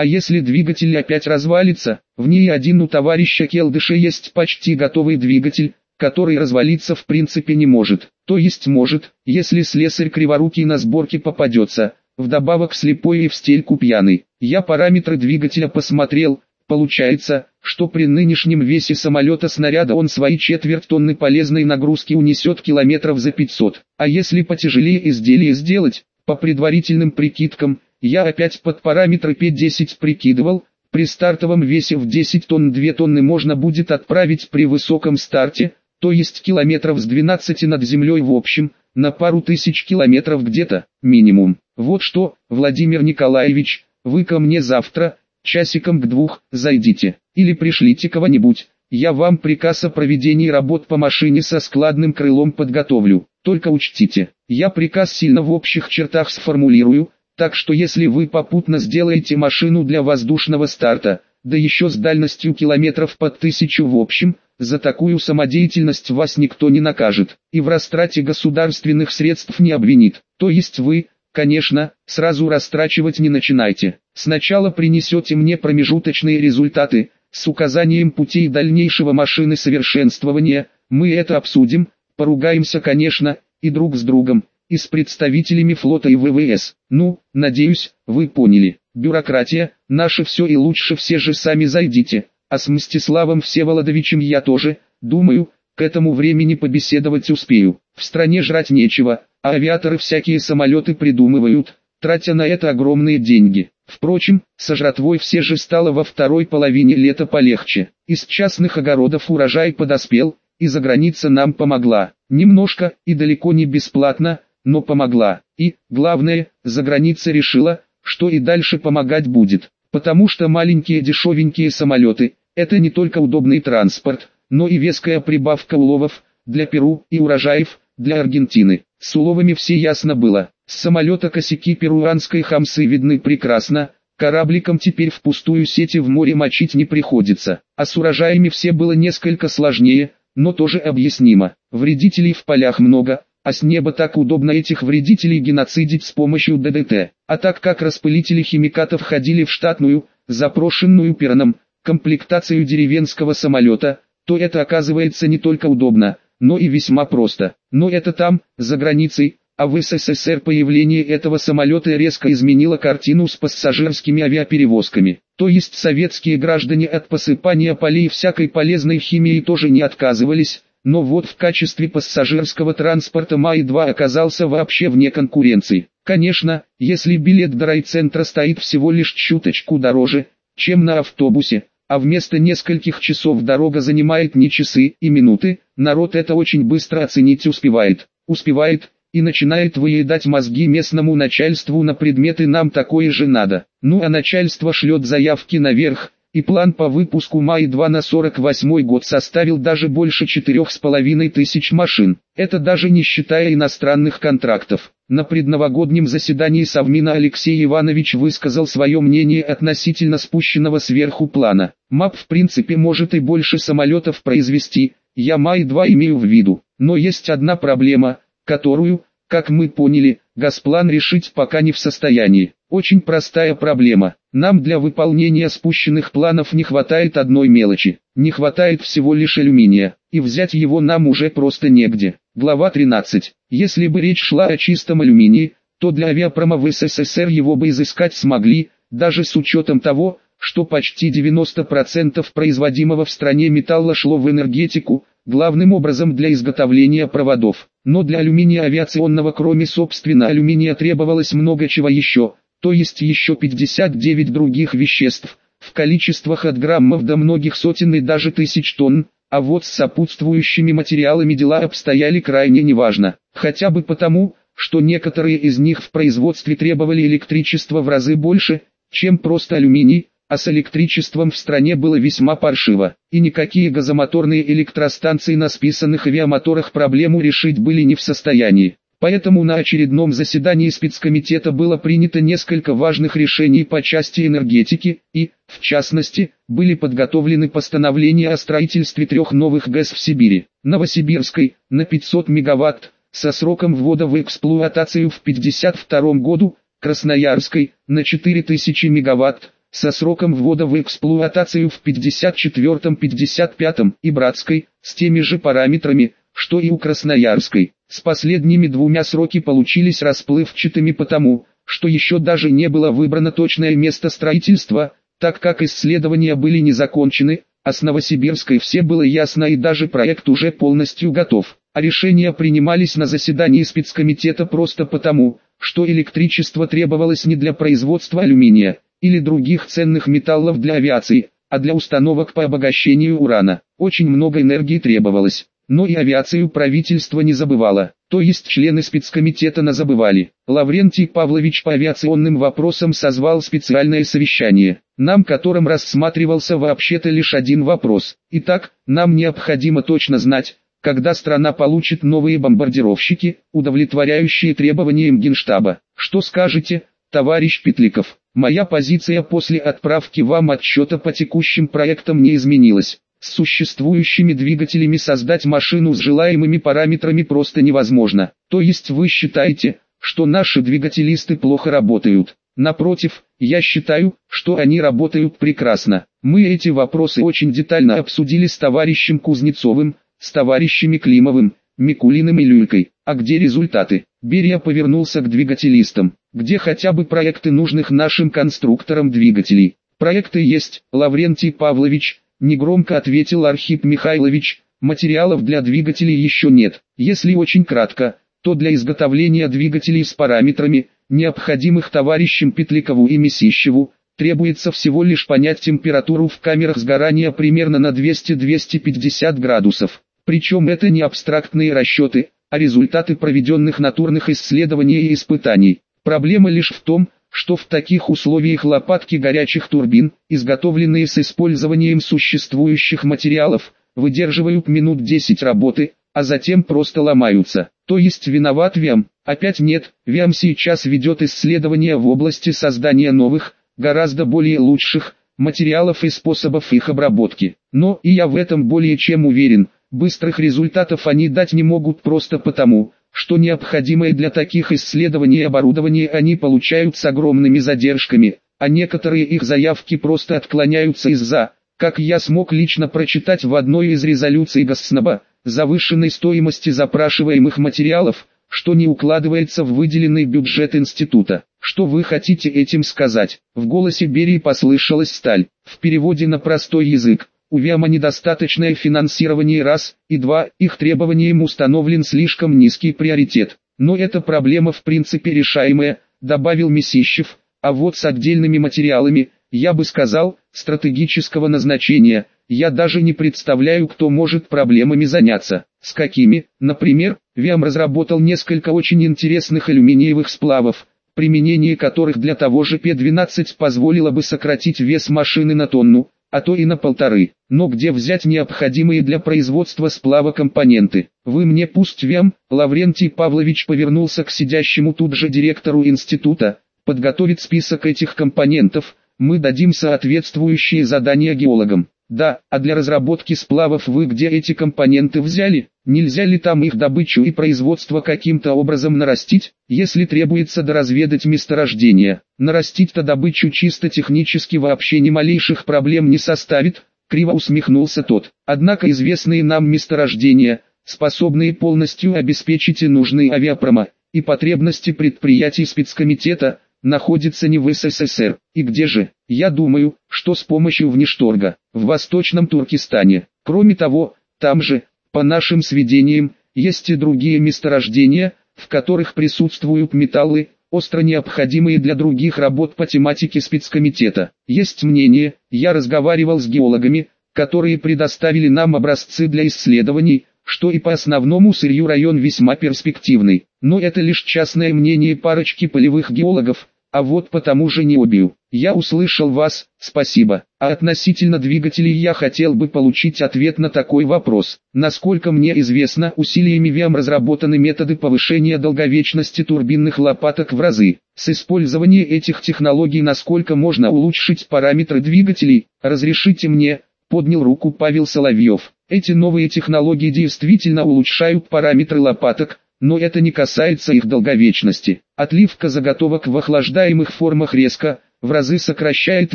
А если двигатель опять развалится, в ней один у товарища Келдыша есть почти готовый двигатель, который развалиться в принципе не может. То есть может, если слесарь криворукий на сборке попадется, вдобавок слепой и в стельку пьяный. Я параметры двигателя посмотрел, получается, что при нынешнем весе самолета снаряда он свои четверть тонны полезной нагрузки унесет километров за 500. А если потяжелее изделие сделать, по предварительным прикидкам, я опять под параметры P10 прикидывал, при стартовом весе в 10 тонн 2 тонны можно будет отправить при высоком старте, то есть километров с 12 над землей в общем, на пару тысяч километров где-то, минимум. Вот что, Владимир Николаевич, вы ко мне завтра, часиком к двух, зайдите, или пришлите кого-нибудь, я вам приказ о проведении работ по машине со складным крылом подготовлю. Только учтите, я приказ сильно в общих чертах сформулирую, так что если вы попутно сделаете машину для воздушного старта, да еще с дальностью километров под тысячу в общем, за такую самодеятельность вас никто не накажет, и в растрате государственных средств не обвинит. То есть вы, конечно, сразу растрачивать не начинайте. Сначала принесете мне промежуточные результаты, с указанием путей дальнейшего машины совершенствования, мы это обсудим, поругаемся конечно, и друг с другом, и с представителями флота и ВВС. Ну, надеюсь, вы поняли. Бюрократия, наше все и лучше все же сами зайдите, а с Мстиславом Всеволодовичем я тоже, думаю, к этому времени побеседовать успею. В стране жрать нечего, а авиаторы всякие самолеты придумывают, тратя на это огромные деньги. Впрочем, со жратвой все же стало во второй половине лета полегче. Из частных огородов урожай подоспел, и за граница нам помогла. Немножко, и далеко не бесплатно, но помогла. И, главное, за граница решила, что и дальше помогать будет. Потому что маленькие дешевенькие самолеты, это не только удобный транспорт, но и веская прибавка уловов, для Перу и урожаев, для Аргентины. С уловами все ясно было. С самолета косяки перуанской хамсы видны прекрасно, корабликам теперь в пустую сети в море мочить не приходится. А с урожаями все было несколько сложнее, но тоже объяснимо. Вредителей в полях много, а с неба так удобно этих вредителей геноцидить с помощью ДДТ. А так как распылители химикатов ходили в штатную, запрошенную пероном, комплектацию деревенского самолета, то это оказывается не только удобно, но и весьма просто. Но это там, за границей, а в СССР появление этого самолета резко изменило картину с пассажирскими авиаперевозками. То есть советские граждане от посыпания полей всякой полезной химией тоже не отказывались, но вот в качестве пассажирского транспорта МАИ-2 оказался вообще вне конкуренции. Конечно, если билет до райцентра стоит всего лишь чуточку дороже, чем на автобусе, а вместо нескольких часов дорога занимает не часы и минуты, народ это очень быстро оценить успевает. Успевает, и начинает выедать мозги местному начальству на предметы нам такое же надо. Ну а начальство шлет заявки наверх, и план по выпуску МАИ-2 на 48 год составил даже больше четырех с половиной тысяч машин. Это даже не считая иностранных контрактов. На предновогоднем заседании Совмина Алексей Иванович высказал свое мнение относительно спущенного сверху плана. МАП в принципе может и больше самолетов произвести, я МАИ-2 имею в виду. Но есть одна проблема, которую, как мы поняли, Газплан решить пока не в состоянии. Очень простая проблема. Нам для выполнения спущенных планов не хватает одной мелочи. Не хватает всего лишь алюминия, и взять его нам уже просто негде. Глава 13. Если бы речь шла о чистом алюминии, то для авиапрома в СССР его бы изыскать смогли, даже с учетом того, что почти 90% производимого в стране металла шло в энергетику, главным образом для изготовления проводов. Но для алюминия авиационного кроме собственно алюминия требовалось много чего еще, то есть еще 59 других веществ, в количествах от граммов до многих сотен и даже тысяч тонн, а вот с сопутствующими материалами дела обстояли крайне неважно, хотя бы потому, что некоторые из них в производстве требовали электричества в разы больше, чем просто алюминий, а с электричеством в стране было весьма паршиво, и никакие газомоторные электростанции на списанных авиамоторах проблему решить были не в состоянии. Поэтому на очередном заседании спецкомитета было принято несколько важных решений по части энергетики, и, в частности, были подготовлены постановления о строительстве трех новых ГЭС в Сибири. Новосибирской, на 500 мегаватт, со сроком ввода в эксплуатацию в 1952 году, Красноярской, на 4000 мегаватт, со сроком ввода в эксплуатацию в 54-55 и Братской, с теми же параметрами, что и у Красноярской. С последними двумя сроки получились расплывчатыми потому, что еще даже не было выбрано точное место строительства, так как исследования были не закончены, а с Новосибирской все было ясно и даже проект уже полностью готов. А решения принимались на заседании спецкомитета просто потому, что электричество требовалось не для производства алюминия или других ценных металлов для авиации, а для установок по обогащению урана. Очень много энергии требовалось, но и авиацию правительство не забывало, то есть члены спецкомитета на забывали. Лаврентий Павлович по авиационным вопросам созвал специальное совещание, нам которым рассматривался вообще-то лишь один вопрос. Итак, нам необходимо точно знать, когда страна получит новые бомбардировщики, удовлетворяющие требованиям Генштаба. Что скажете, товарищ Петликов? Моя позиция после отправки вам отчета по текущим проектам не изменилась. С существующими двигателями создать машину с желаемыми параметрами просто невозможно. То есть вы считаете, что наши двигателисты плохо работают. Напротив, я считаю, что они работают прекрасно. Мы эти вопросы очень детально обсудили с товарищем Кузнецовым, с товарищами Климовым, Микулиным и Люлькой. А где результаты? Берия повернулся к двигателистам. Где хотя бы проекты нужных нашим конструкторам двигателей? Проекты есть, Лаврентий Павлович, негромко ответил Архип Михайлович. Материалов для двигателей еще нет. Если очень кратко, то для изготовления двигателей с параметрами, необходимых товарищам Петликову и Месищеву, требуется всего лишь понять температуру в камерах сгорания примерно на 200-250 градусов. Причем это не абстрактные расчеты, а результаты проведенных натурных исследований и испытаний. Проблема лишь в том, что в таких условиях лопатки горячих турбин, изготовленные с использованием существующих материалов, выдерживают минут 10 работы, а затем просто ломаются. То есть виноват ВИАМ? Опять нет, ВИАМ сейчас ведет исследования в области создания новых, гораздо более лучших, материалов и способов их обработки. Но и я в этом более чем уверен, Быстрых результатов они дать не могут просто потому, что необходимое для таких исследований оборудование они получают с огромными задержками, а некоторые их заявки просто отклоняются из-за, как я смог лично прочитать в одной из резолюций Госснаба, завышенной стоимости запрашиваемых материалов, что не укладывается в выделенный бюджет института. Что вы хотите этим сказать? В голосе Берии послышалась сталь. В переводе на простой язык, у ВИАМа недостаточное финансирование раз, и два, их требованиям установлен слишком низкий приоритет. Но эта проблема в принципе решаемая, добавил Месищев, а вот с отдельными материалами, я бы сказал, стратегического назначения, я даже не представляю, кто может проблемами заняться. С какими, например, ВИАМ разработал несколько очень интересных алюминиевых сплавов, применение которых для того же П-12 позволило бы сократить вес машины на тонну, а то и на полторы. Но где взять необходимые для производства сплава компоненты? Вы мне пусть вям, Лаврентий Павлович повернулся к сидящему тут же директору института, подготовить список этих компонентов, мы дадим соответствующие задания геологам. Да, а для разработки сплавов вы где эти компоненты взяли? Нельзя ли там их добычу и производство каким-то образом нарастить, если требуется доразведать месторождение? Нарастить-то добычу чисто технически вообще ни малейших проблем не составит, криво усмехнулся тот. Однако известные нам месторождения, способные полностью обеспечить и нужные авиапрома, и потребности предприятий спецкомитета, находится не в СССР. И где же? Я думаю, что с помощью внешторга, в Восточном Туркестане. Кроме того, там же, по нашим сведениям, есть и другие месторождения, в которых присутствуют металлы, остро необходимые для других работ по тематике спецкомитета. Есть мнение, я разговаривал с геологами, которые предоставили нам образцы для исследований, что и по основному сырью район весьма перспективный. Но это лишь частное мнение парочки полевых геологов, а вот потому же не обью. Я услышал вас, спасибо. А относительно двигателей я хотел бы получить ответ на такой вопрос. Насколько мне известно, усилиями ВИАМ разработаны методы повышения долговечности турбинных лопаток в разы. С использованием этих технологий насколько можно улучшить параметры двигателей, разрешите мне, поднял руку Павел Соловьев. Эти новые технологии действительно улучшают параметры лопаток, но это не касается их долговечности. Отливка заготовок в охлаждаемых формах резко, в разы сокращает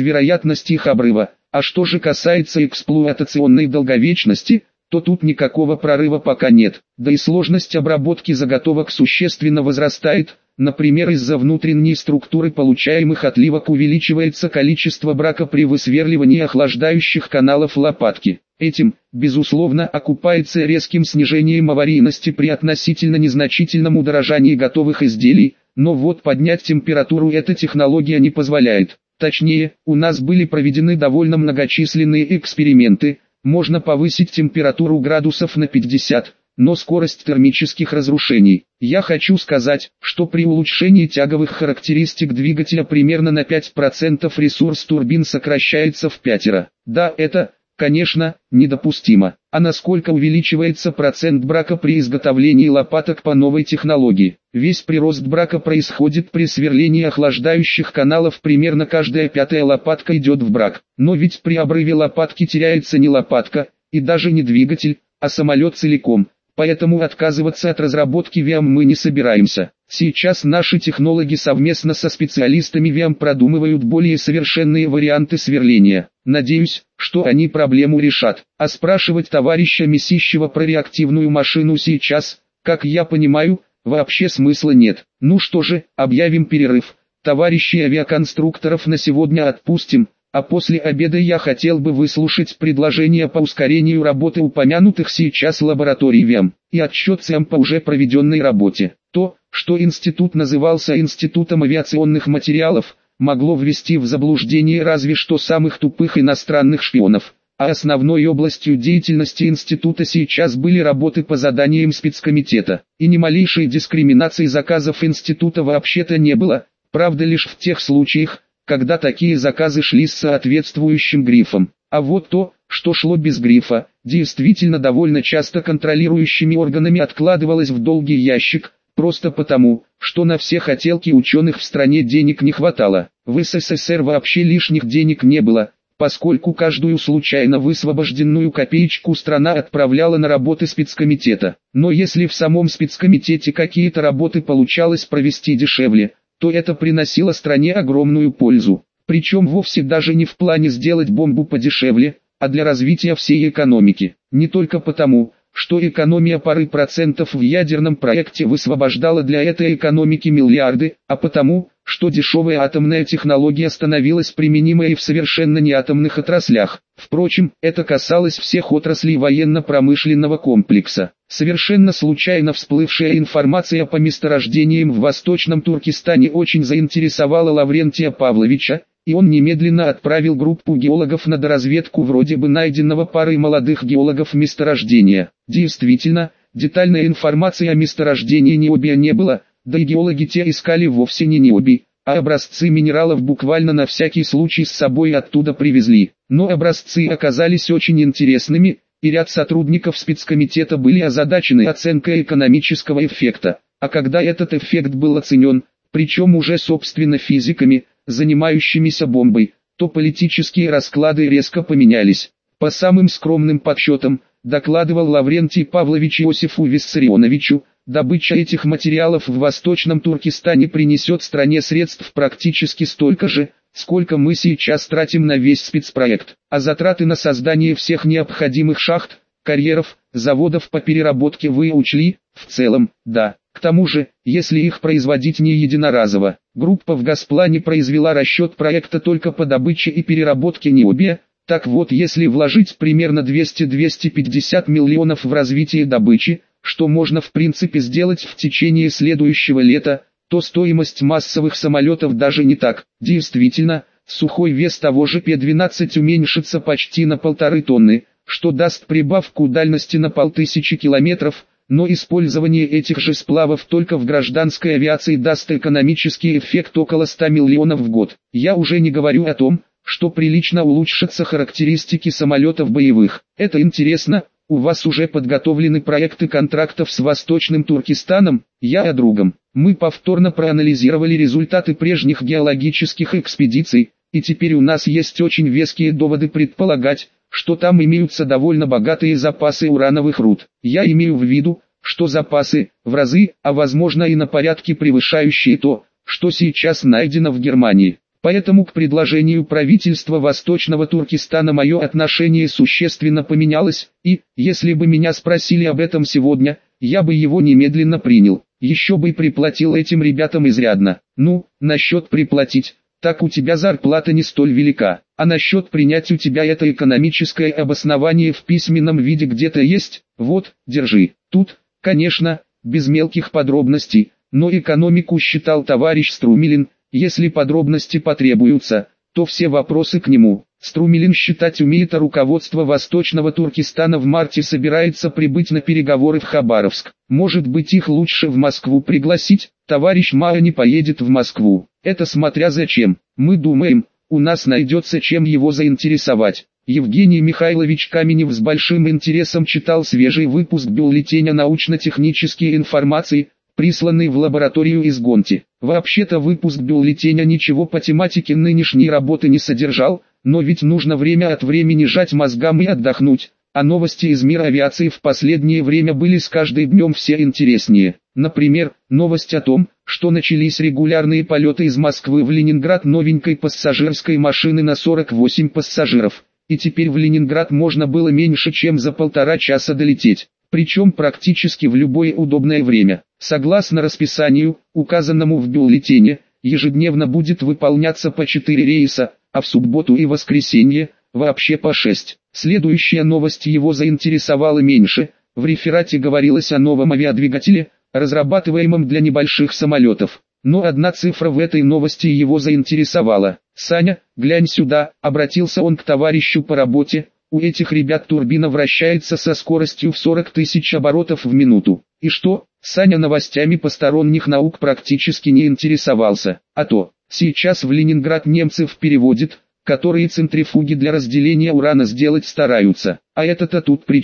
вероятность их обрыва. А что же касается эксплуатационной долговечности, то тут никакого прорыва пока нет. Да и сложность обработки заготовок существенно возрастает, например из-за внутренней структуры получаемых отливок увеличивается количество брака при высверливании охлаждающих каналов лопатки. Этим, безусловно, окупается резким снижением аварийности при относительно незначительном удорожании готовых изделий, но вот поднять температуру эта технология не позволяет. Точнее, у нас были проведены довольно многочисленные эксперименты, можно повысить температуру градусов на 50, но скорость термических разрушений. Я хочу сказать, что при улучшении тяговых характеристик двигателя примерно на 5% ресурс турбин сокращается в пятеро. Да, это, конечно, недопустимо. А насколько увеличивается процент брака при изготовлении лопаток по новой технологии? Весь прирост брака происходит при сверлении охлаждающих каналов примерно каждая пятая лопатка идет в брак. Но ведь при обрыве лопатки теряется не лопатка, и даже не двигатель, а самолет целиком. Поэтому отказываться от разработки ВИАМ мы не собираемся. Сейчас наши технологи совместно со специалистами ВИАМ продумывают более совершенные варианты сверления. Надеюсь, что они проблему решат. А спрашивать товарища Месищева про реактивную машину сейчас, как я понимаю, вообще смысла нет. Ну что же, объявим перерыв. Товарищи авиаконструкторов на сегодня отпустим, а после обеда я хотел бы выслушать предложения по ускорению работы упомянутых сейчас лабораторий ВИАМ и отчет СЭМ по уже проведенной работе. То, что институт назывался Институтом авиационных материалов, могло ввести в заблуждение разве что самых тупых иностранных шпионов. А основной областью деятельности института сейчас были работы по заданиям спецкомитета, и ни малейшей дискриминации заказов института вообще-то не было, правда лишь в тех случаях, когда такие заказы шли с соответствующим грифом. А вот то, что шло без грифа, действительно довольно часто контролирующими органами откладывалось в долгий ящик, просто потому, что на все хотелки ученых в стране денег не хватало. В СССР вообще лишних денег не было, поскольку каждую случайно высвобожденную копеечку страна отправляла на работы спецкомитета. Но если в самом спецкомитете какие-то работы получалось провести дешевле, то это приносило стране огромную пользу. Причем вовсе даже не в плане сделать бомбу подешевле, а для развития всей экономики. Не только потому, что экономия пары процентов в ядерном проекте высвобождала для этой экономики миллиарды, а потому, что дешевая атомная технология становилась применимой и в совершенно неатомных отраслях. Впрочем, это касалось всех отраслей военно-промышленного комплекса. Совершенно случайно всплывшая информация по месторождениям в Восточном Туркестане очень заинтересовала Лаврентия Павловича, и он немедленно отправил группу геологов на доразведку вроде бы найденного парой молодых геологов месторождения. Действительно, детальной информации о месторождении необия не было, да и геологи те искали вовсе не необи, а образцы минералов буквально на всякий случай с собой оттуда привезли. Но образцы оказались очень интересными, и ряд сотрудников спецкомитета были озадачены оценкой экономического эффекта. А когда этот эффект был оценен, причем уже собственно физиками, занимающимися бомбой, то политические расклады резко поменялись. По самым скромным подсчетам, докладывал Лаврентий Павлович Иосифу Виссарионовичу, Добыча этих материалов в Восточном Туркестане принесет стране средств практически столько же, сколько мы сейчас тратим на весь спецпроект, а затраты на создание всех необходимых шахт, карьеров, заводов по переработке вы учли, в целом, да. К тому же, если их производить не единоразово, группа в Газплане произвела расчет проекта только по добыче и переработке необия, так вот если вложить примерно 200-250 миллионов в развитие добычи, что можно в принципе сделать в течение следующего лета, то стоимость массовых самолетов даже не так. Действительно, сухой вес того же П-12 уменьшится почти на полторы тонны, что даст прибавку дальности на полтысячи километров, но использование этих же сплавов только в гражданской авиации даст экономический эффект около 100 миллионов в год. Я уже не говорю о том, что прилично улучшатся характеристики самолетов боевых. Это интересно, у вас уже подготовлены проекты контрактов с Восточным Туркестаном, я о другом. Мы повторно проанализировали результаты прежних геологических экспедиций, и теперь у нас есть очень веские доводы предполагать, что там имеются довольно богатые запасы урановых руд. Я имею в виду, что запасы, в разы, а возможно и на порядке превышающие то, что сейчас найдено в Германии. Поэтому к предложению правительства Восточного Туркестана мое отношение существенно поменялось, и, если бы меня спросили об этом сегодня, я бы его немедленно принял. Еще бы приплатил этим ребятам изрядно. Ну, насчет приплатить, так у тебя зарплата не столь велика. А насчет принять у тебя это экономическое обоснование в письменном виде где-то есть, вот, держи. Тут, конечно, без мелких подробностей, но экономику считал товарищ Струмилин, если подробности потребуются, то все вопросы к нему. Струмилин считать умеет, а руководство Восточного Туркестана в марте собирается прибыть на переговоры в Хабаровск. Может быть их лучше в Москву пригласить? Товарищ Маа не поедет в Москву. Это смотря зачем. Мы думаем, у нас найдется чем его заинтересовать. Евгений Михайлович Каменев с большим интересом читал свежий выпуск бюллетеня научно-технической информации, присланный в лабораторию из Гонти. Вообще-то выпуск бюллетеня ничего по тематике нынешней работы не содержал, но ведь нужно время от времени жать мозгам и отдохнуть, а новости из мира авиации в последнее время были с каждым днем все интереснее. Например, новость о том, что начались регулярные полеты из Москвы в Ленинград новенькой пассажирской машины на 48 пассажиров, и теперь в Ленинград можно было меньше чем за полтора часа долететь, причем практически в любое удобное время. Согласно расписанию, указанному в бюллетене, ежедневно будет выполняться по 4 рейса, а в субботу и воскресенье вообще по 6. Следующая новость его заинтересовала меньше. В реферате говорилось о новом авиадвигателе, разрабатываемом для небольших самолетов. Но одна цифра в этой новости его заинтересовала. «Саня, глянь сюда», — обратился он к товарищу по работе, «у этих ребят турбина вращается со скоростью в 40 тысяч оборотов в минуту. И что?» Саня новостями посторонних наук практически не интересовался, а то, Сейчас в Ленинград немцев переводят, которые центрифуги для разделения урана сделать стараются. А это-то тут при?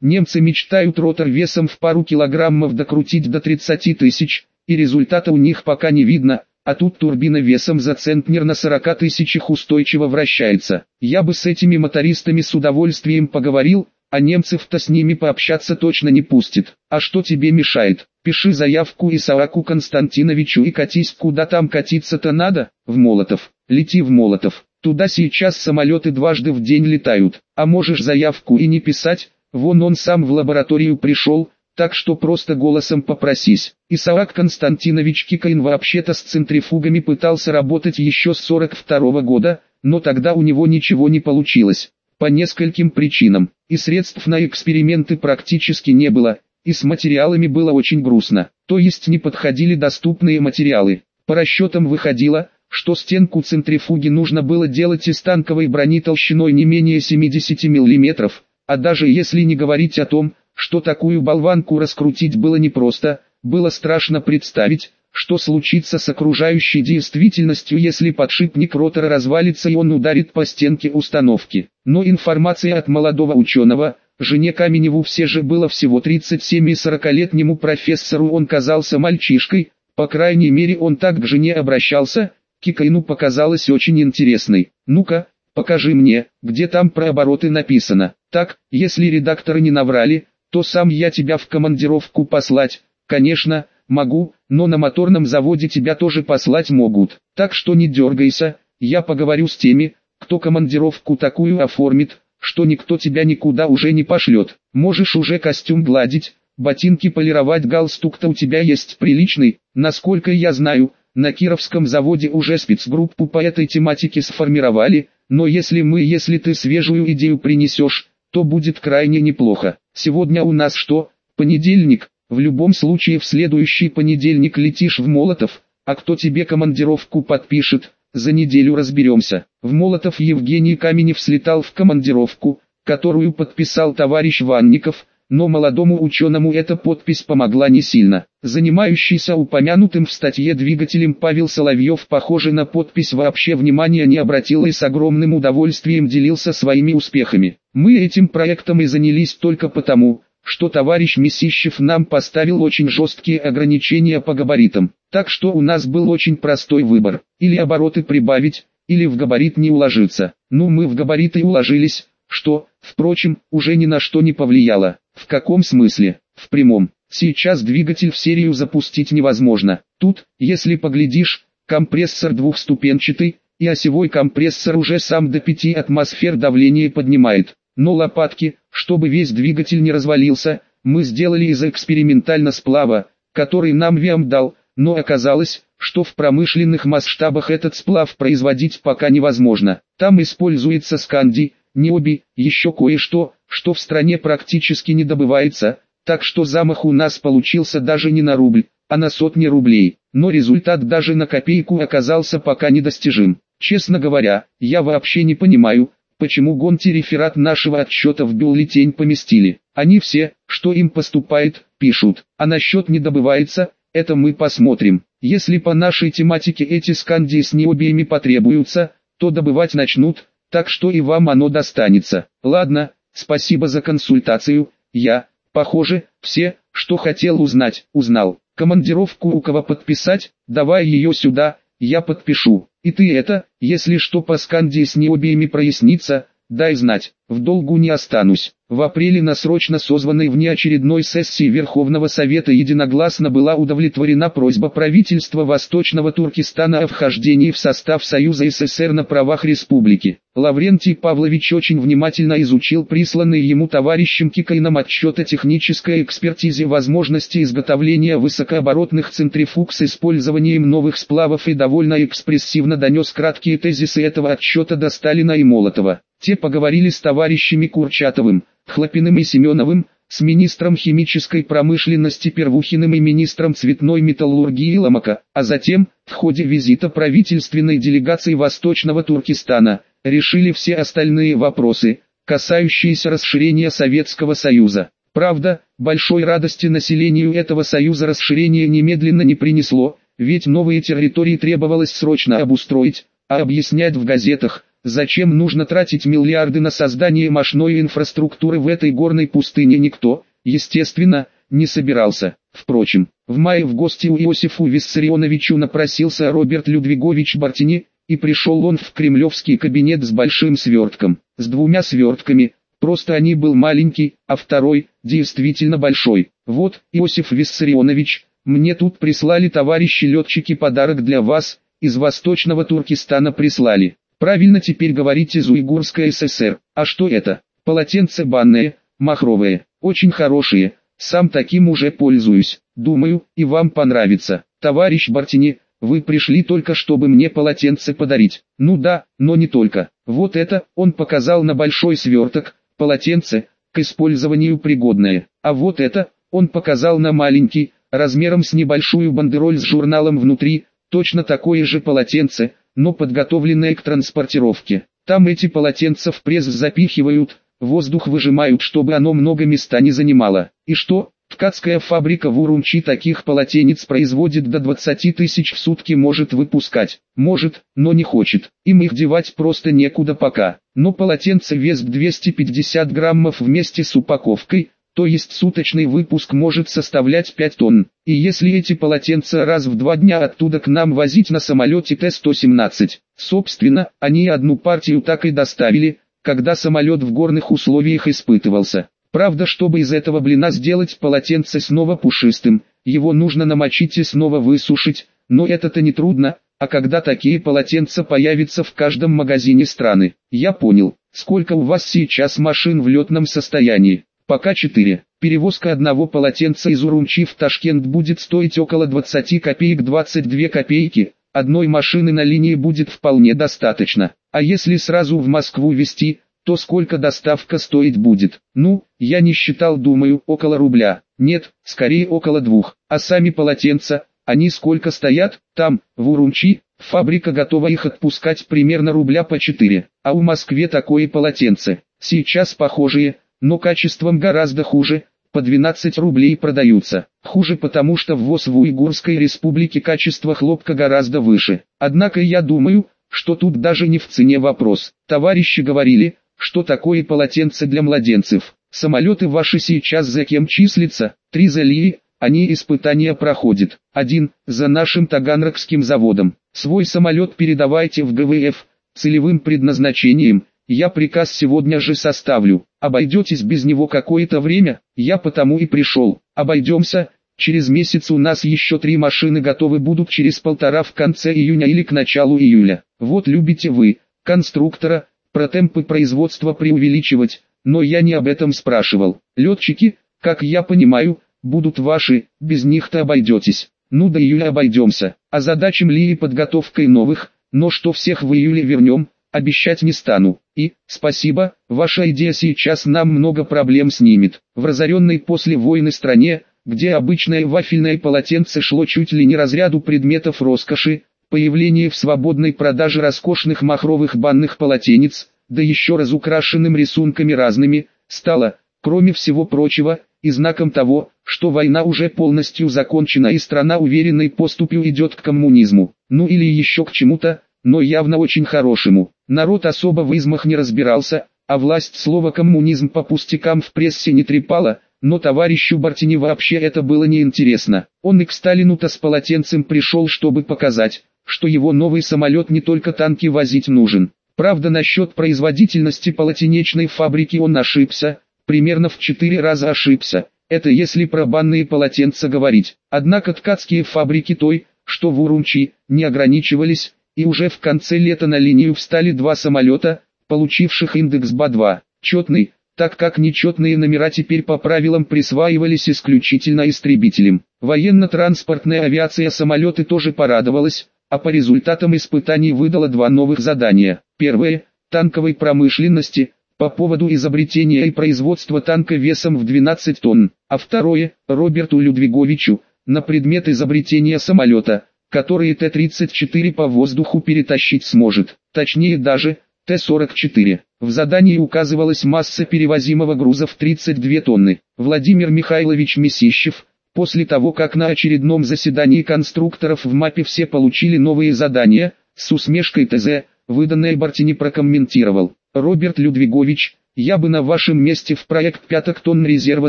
Немцы мечтают ротор весом в пару килограммов докрутить до 30 тысяч, и результата у них пока не видно, а тут турбина весом за центнер на 40 тысячах устойчиво вращается. Я бы с этими мотористами с удовольствием поговорил, а немцев-то с ними пообщаться точно не пустит. А что тебе мешает? Пиши заявку Исааку Константиновичу и катись куда там катиться-то надо, в Молотов. Лети в Молотов. Туда сейчас самолеты дважды в день летают. А можешь заявку и не писать, вон он сам в лабораторию пришел, так что просто голосом попросись. Исаак Константинович Кикаин вообще-то с центрифугами пытался работать еще с 42 -го года, но тогда у него ничего не получилось. По нескольким причинам, и средств на эксперименты практически не было, и с материалами было очень грустно, то есть не подходили доступные материалы. По расчетам выходило, что стенку центрифуги нужно было делать из танковой брони толщиной не менее 70 мм, а даже если не говорить о том, что такую болванку раскрутить было непросто, было страшно представить, что случится с окружающей действительностью, если подшипник ротора развалится и он ударит по стенке установки. Но информация от молодого ученого, жене Каменеву все же было всего 37 и 40-летнему профессору он казался мальчишкой, по крайней мере он так к жене обращался, Кикаину показалось очень интересной. «Ну-ка, покажи мне, где там про обороты написано. Так, если редакторы не наврали, то сам я тебя в командировку послать, конечно, могу, но на моторном заводе тебя тоже послать могут. Так что не дергайся, я поговорю с теми, кто командировку такую оформит, что никто тебя никуда уже не пошлет. Можешь уже костюм гладить, ботинки полировать, галстук-то у тебя есть приличный, насколько я знаю, на Кировском заводе уже спецгруппу по этой тематике сформировали, но если мы, если ты свежую идею принесешь, то будет крайне неплохо. Сегодня у нас что, понедельник, в любом случае в следующий понедельник летишь в Молотов, а кто тебе командировку подпишет, за неделю разберемся. В Молотов Евгений Каменев слетал в командировку, которую подписал товарищ Ванников, но молодому ученому эта подпись помогла не сильно. Занимающийся упомянутым в статье двигателем Павел Соловьев похоже на подпись вообще внимания не обратил и с огромным удовольствием делился своими успехами. Мы этим проектом и занялись только потому, что товарищ Месищев нам поставил очень жесткие ограничения по габаритам. Так что у нас был очень простой выбор, или обороты прибавить, или в габарит не уложиться. Ну мы в габариты уложились, что, впрочем, уже ни на что не повлияло. В каком смысле? В прямом. Сейчас двигатель в серию запустить невозможно. Тут, если поглядишь, компрессор двухступенчатый, и осевой компрессор уже сам до 5 атмосфер давления поднимает. Но лопатки, чтобы весь двигатель не развалился, мы сделали из экспериментально сплава, который нам ВИАМ дал, но оказалось, что в промышленных масштабах этот сплав производить пока невозможно. Там используется сканди, необи, еще кое-что, что в стране практически не добывается, так что замах у нас получился даже не на рубль, а на сотни рублей, но результат даже на копейку оказался пока недостижим. Честно говоря, я вообще не понимаю, почему гонти реферат нашего отчета в бюллетень поместили. Они все, что им поступает, пишут, а насчет не добывается, это мы посмотрим. Если по нашей тематике эти скандии с необиями потребуются, то добывать начнут, так что и вам оно достанется. Ладно, спасибо за консультацию, я, похоже, все, что хотел узнать, узнал. Командировку у кого подписать, давай ее сюда, я подпишу. И ты это, если что по сканде с необиями прояснится, дай знать, в долгу не останусь. В апреле на срочно созванной внеочередной сессии Верховного Совета единогласно была удовлетворена просьба правительства Восточного Туркестана о вхождении в состав Союза СССР на правах республики. Лаврентий Павлович очень внимательно изучил присланные ему товарищем Кикайном отчет о технической экспертизе возможности изготовления высокооборотных центрифуг с использованием новых сплавов и довольно экспрессивно донес краткие тезисы этого отчета до Сталина и Молотова. Те поговорили с товарищами Курчатовым, Хлопиным и Семеновым, с министром химической промышленности Первухиным и министром цветной металлургии Ломака, а затем, в ходе визита правительственной делегации Восточного Туркестана, решили все остальные вопросы, касающиеся расширения Советского Союза. Правда, большой радости населению этого союза расширение немедленно не принесло, ведь новые территории требовалось срочно обустроить, а объяснять в газетах – Зачем нужно тратить миллиарды на создание мощной инфраструктуры в этой горной пустыне никто, естественно, не собирался. Впрочем, в мае в гости у Иосифу Виссарионовичу напросился Роберт Людвигович Бартини, и пришел он в кремлевский кабинет с большим свертком, с двумя свертками, просто они был маленький, а второй, действительно большой. Вот, Иосиф Виссарионович, мне тут прислали товарищи летчики подарок для вас, из Восточного Туркестана прислали. Правильно теперь говорить из Уйгурской ССР. А что это? Полотенце банное, махровые, очень хорошие. Сам таким уже пользуюсь. Думаю, и вам понравится. Товарищ Бартини, вы пришли только чтобы мне полотенце подарить. Ну да, но не только. Вот это, он показал на большой сверток, полотенце, к использованию пригодное. А вот это, он показал на маленький, размером с небольшую бандероль с журналом внутри, точно такое же полотенце, но подготовленные к транспортировке. Там эти полотенца в пресс запихивают, воздух выжимают, чтобы оно много места не занимало. И что? Ткацкая фабрика в Урумчи таких полотенец производит до 20 тысяч в сутки может выпускать. Может, но не хочет. Им их девать просто некуда пока. Но полотенце вес 250 граммов вместе с упаковкой, то есть суточный выпуск может составлять 5 тонн. И если эти полотенца раз в два дня оттуда к нам возить на самолете Т-117, собственно, они одну партию так и доставили, когда самолет в горных условиях испытывался. Правда, чтобы из этого блина сделать полотенце снова пушистым, его нужно намочить и снова высушить, но это-то не трудно, а когда такие полотенца появятся в каждом магазине страны. Я понял, сколько у вас сейчас машин в летном состоянии. Пока 4. Перевозка одного полотенца из Урумчи в Ташкент будет стоить около 20 копеек 22 копейки, одной машины на линии будет вполне достаточно. А если сразу в Москву везти, то сколько доставка стоить будет? Ну, я не считал, думаю, около рубля. Нет, скорее около двух. А сами полотенца, они сколько стоят? Там, в Урумчи, фабрика готова их отпускать примерно рубля по 4. А у Москве такое полотенце. Сейчас похожие, но качеством гораздо хуже, по 12 рублей продаются. Хуже потому что ввоз в Уйгурской республике качество хлопка гораздо выше. Однако я думаю, что тут даже не в цене вопрос. Товарищи говорили, что такое полотенце для младенцев. Самолеты ваши сейчас за кем числятся? Три за Лии, они испытания проходят. Один, за нашим Таганрогским заводом. Свой самолет передавайте в ГВФ, целевым предназначением, я приказ сегодня же составлю. Обойдетесь без него какое-то время, я потому и пришел. Обойдемся, Через месяц у нас еще три машины готовы будут через полтора в конце июня или к началу июля. Вот любите вы, конструктора, про темпы производства преувеличивать, но я не об этом спрашивал. Летчики, как я понимаю, будут ваши, без них-то обойдетесь. Ну до июля обойдемся. А задачим ли и подготовкой новых, но что всех в июле вернем, обещать не стану. И, спасибо, ваша идея сейчас нам много проблем снимет. В разоренной после войны стране, где обычное вафельное полотенце шло чуть ли не разряду предметов роскоши, появление в свободной продаже роскошных махровых банных полотенец, да еще разукрашенным рисунками разными, стало, кроме всего прочего, и знаком того, что война уже полностью закончена и страна уверенной поступью идет к коммунизму, ну или еще к чему-то, но явно очень хорошему. Народ особо в измах не разбирался, а власть слово «коммунизм» по пустякам в прессе не трепала, но товарищу Бартини вообще это было неинтересно. Он и к Сталину-то с полотенцем пришел, чтобы показать, что его новый самолет не только танки возить нужен. Правда насчет производительности полотенечной фабрики он ошибся, примерно в 4 раза ошибся. Это если про банные полотенца говорить. Однако ткацкие фабрики той, что в Урумчи, не ограничивались, и уже в конце лета на линию встали два самолета, получивших индекс БА-2, четный, так как нечетные номера теперь по правилам присваивались исключительно истребителям. Военно-транспортная авиация самолеты тоже порадовалась, а по результатам испытаний выдала два новых задания. Первое – танковой промышленности, по поводу изобретения и производства танка весом в 12 тонн, а второе – Роберту Людвиговичу, на предмет изобретения самолета, который Т-34 по воздуху перетащить сможет, точнее даже, Т-44. В задании указывалась масса перевозимого груза в 32 тонны. Владимир Михайлович Месищев, после того как на очередном заседании конструкторов в МАПе все получили новые задания, с усмешкой ТЗ, выданное Бартини прокомментировал. Роберт Людвигович, я бы на вашем месте в проект пяток тонн резерва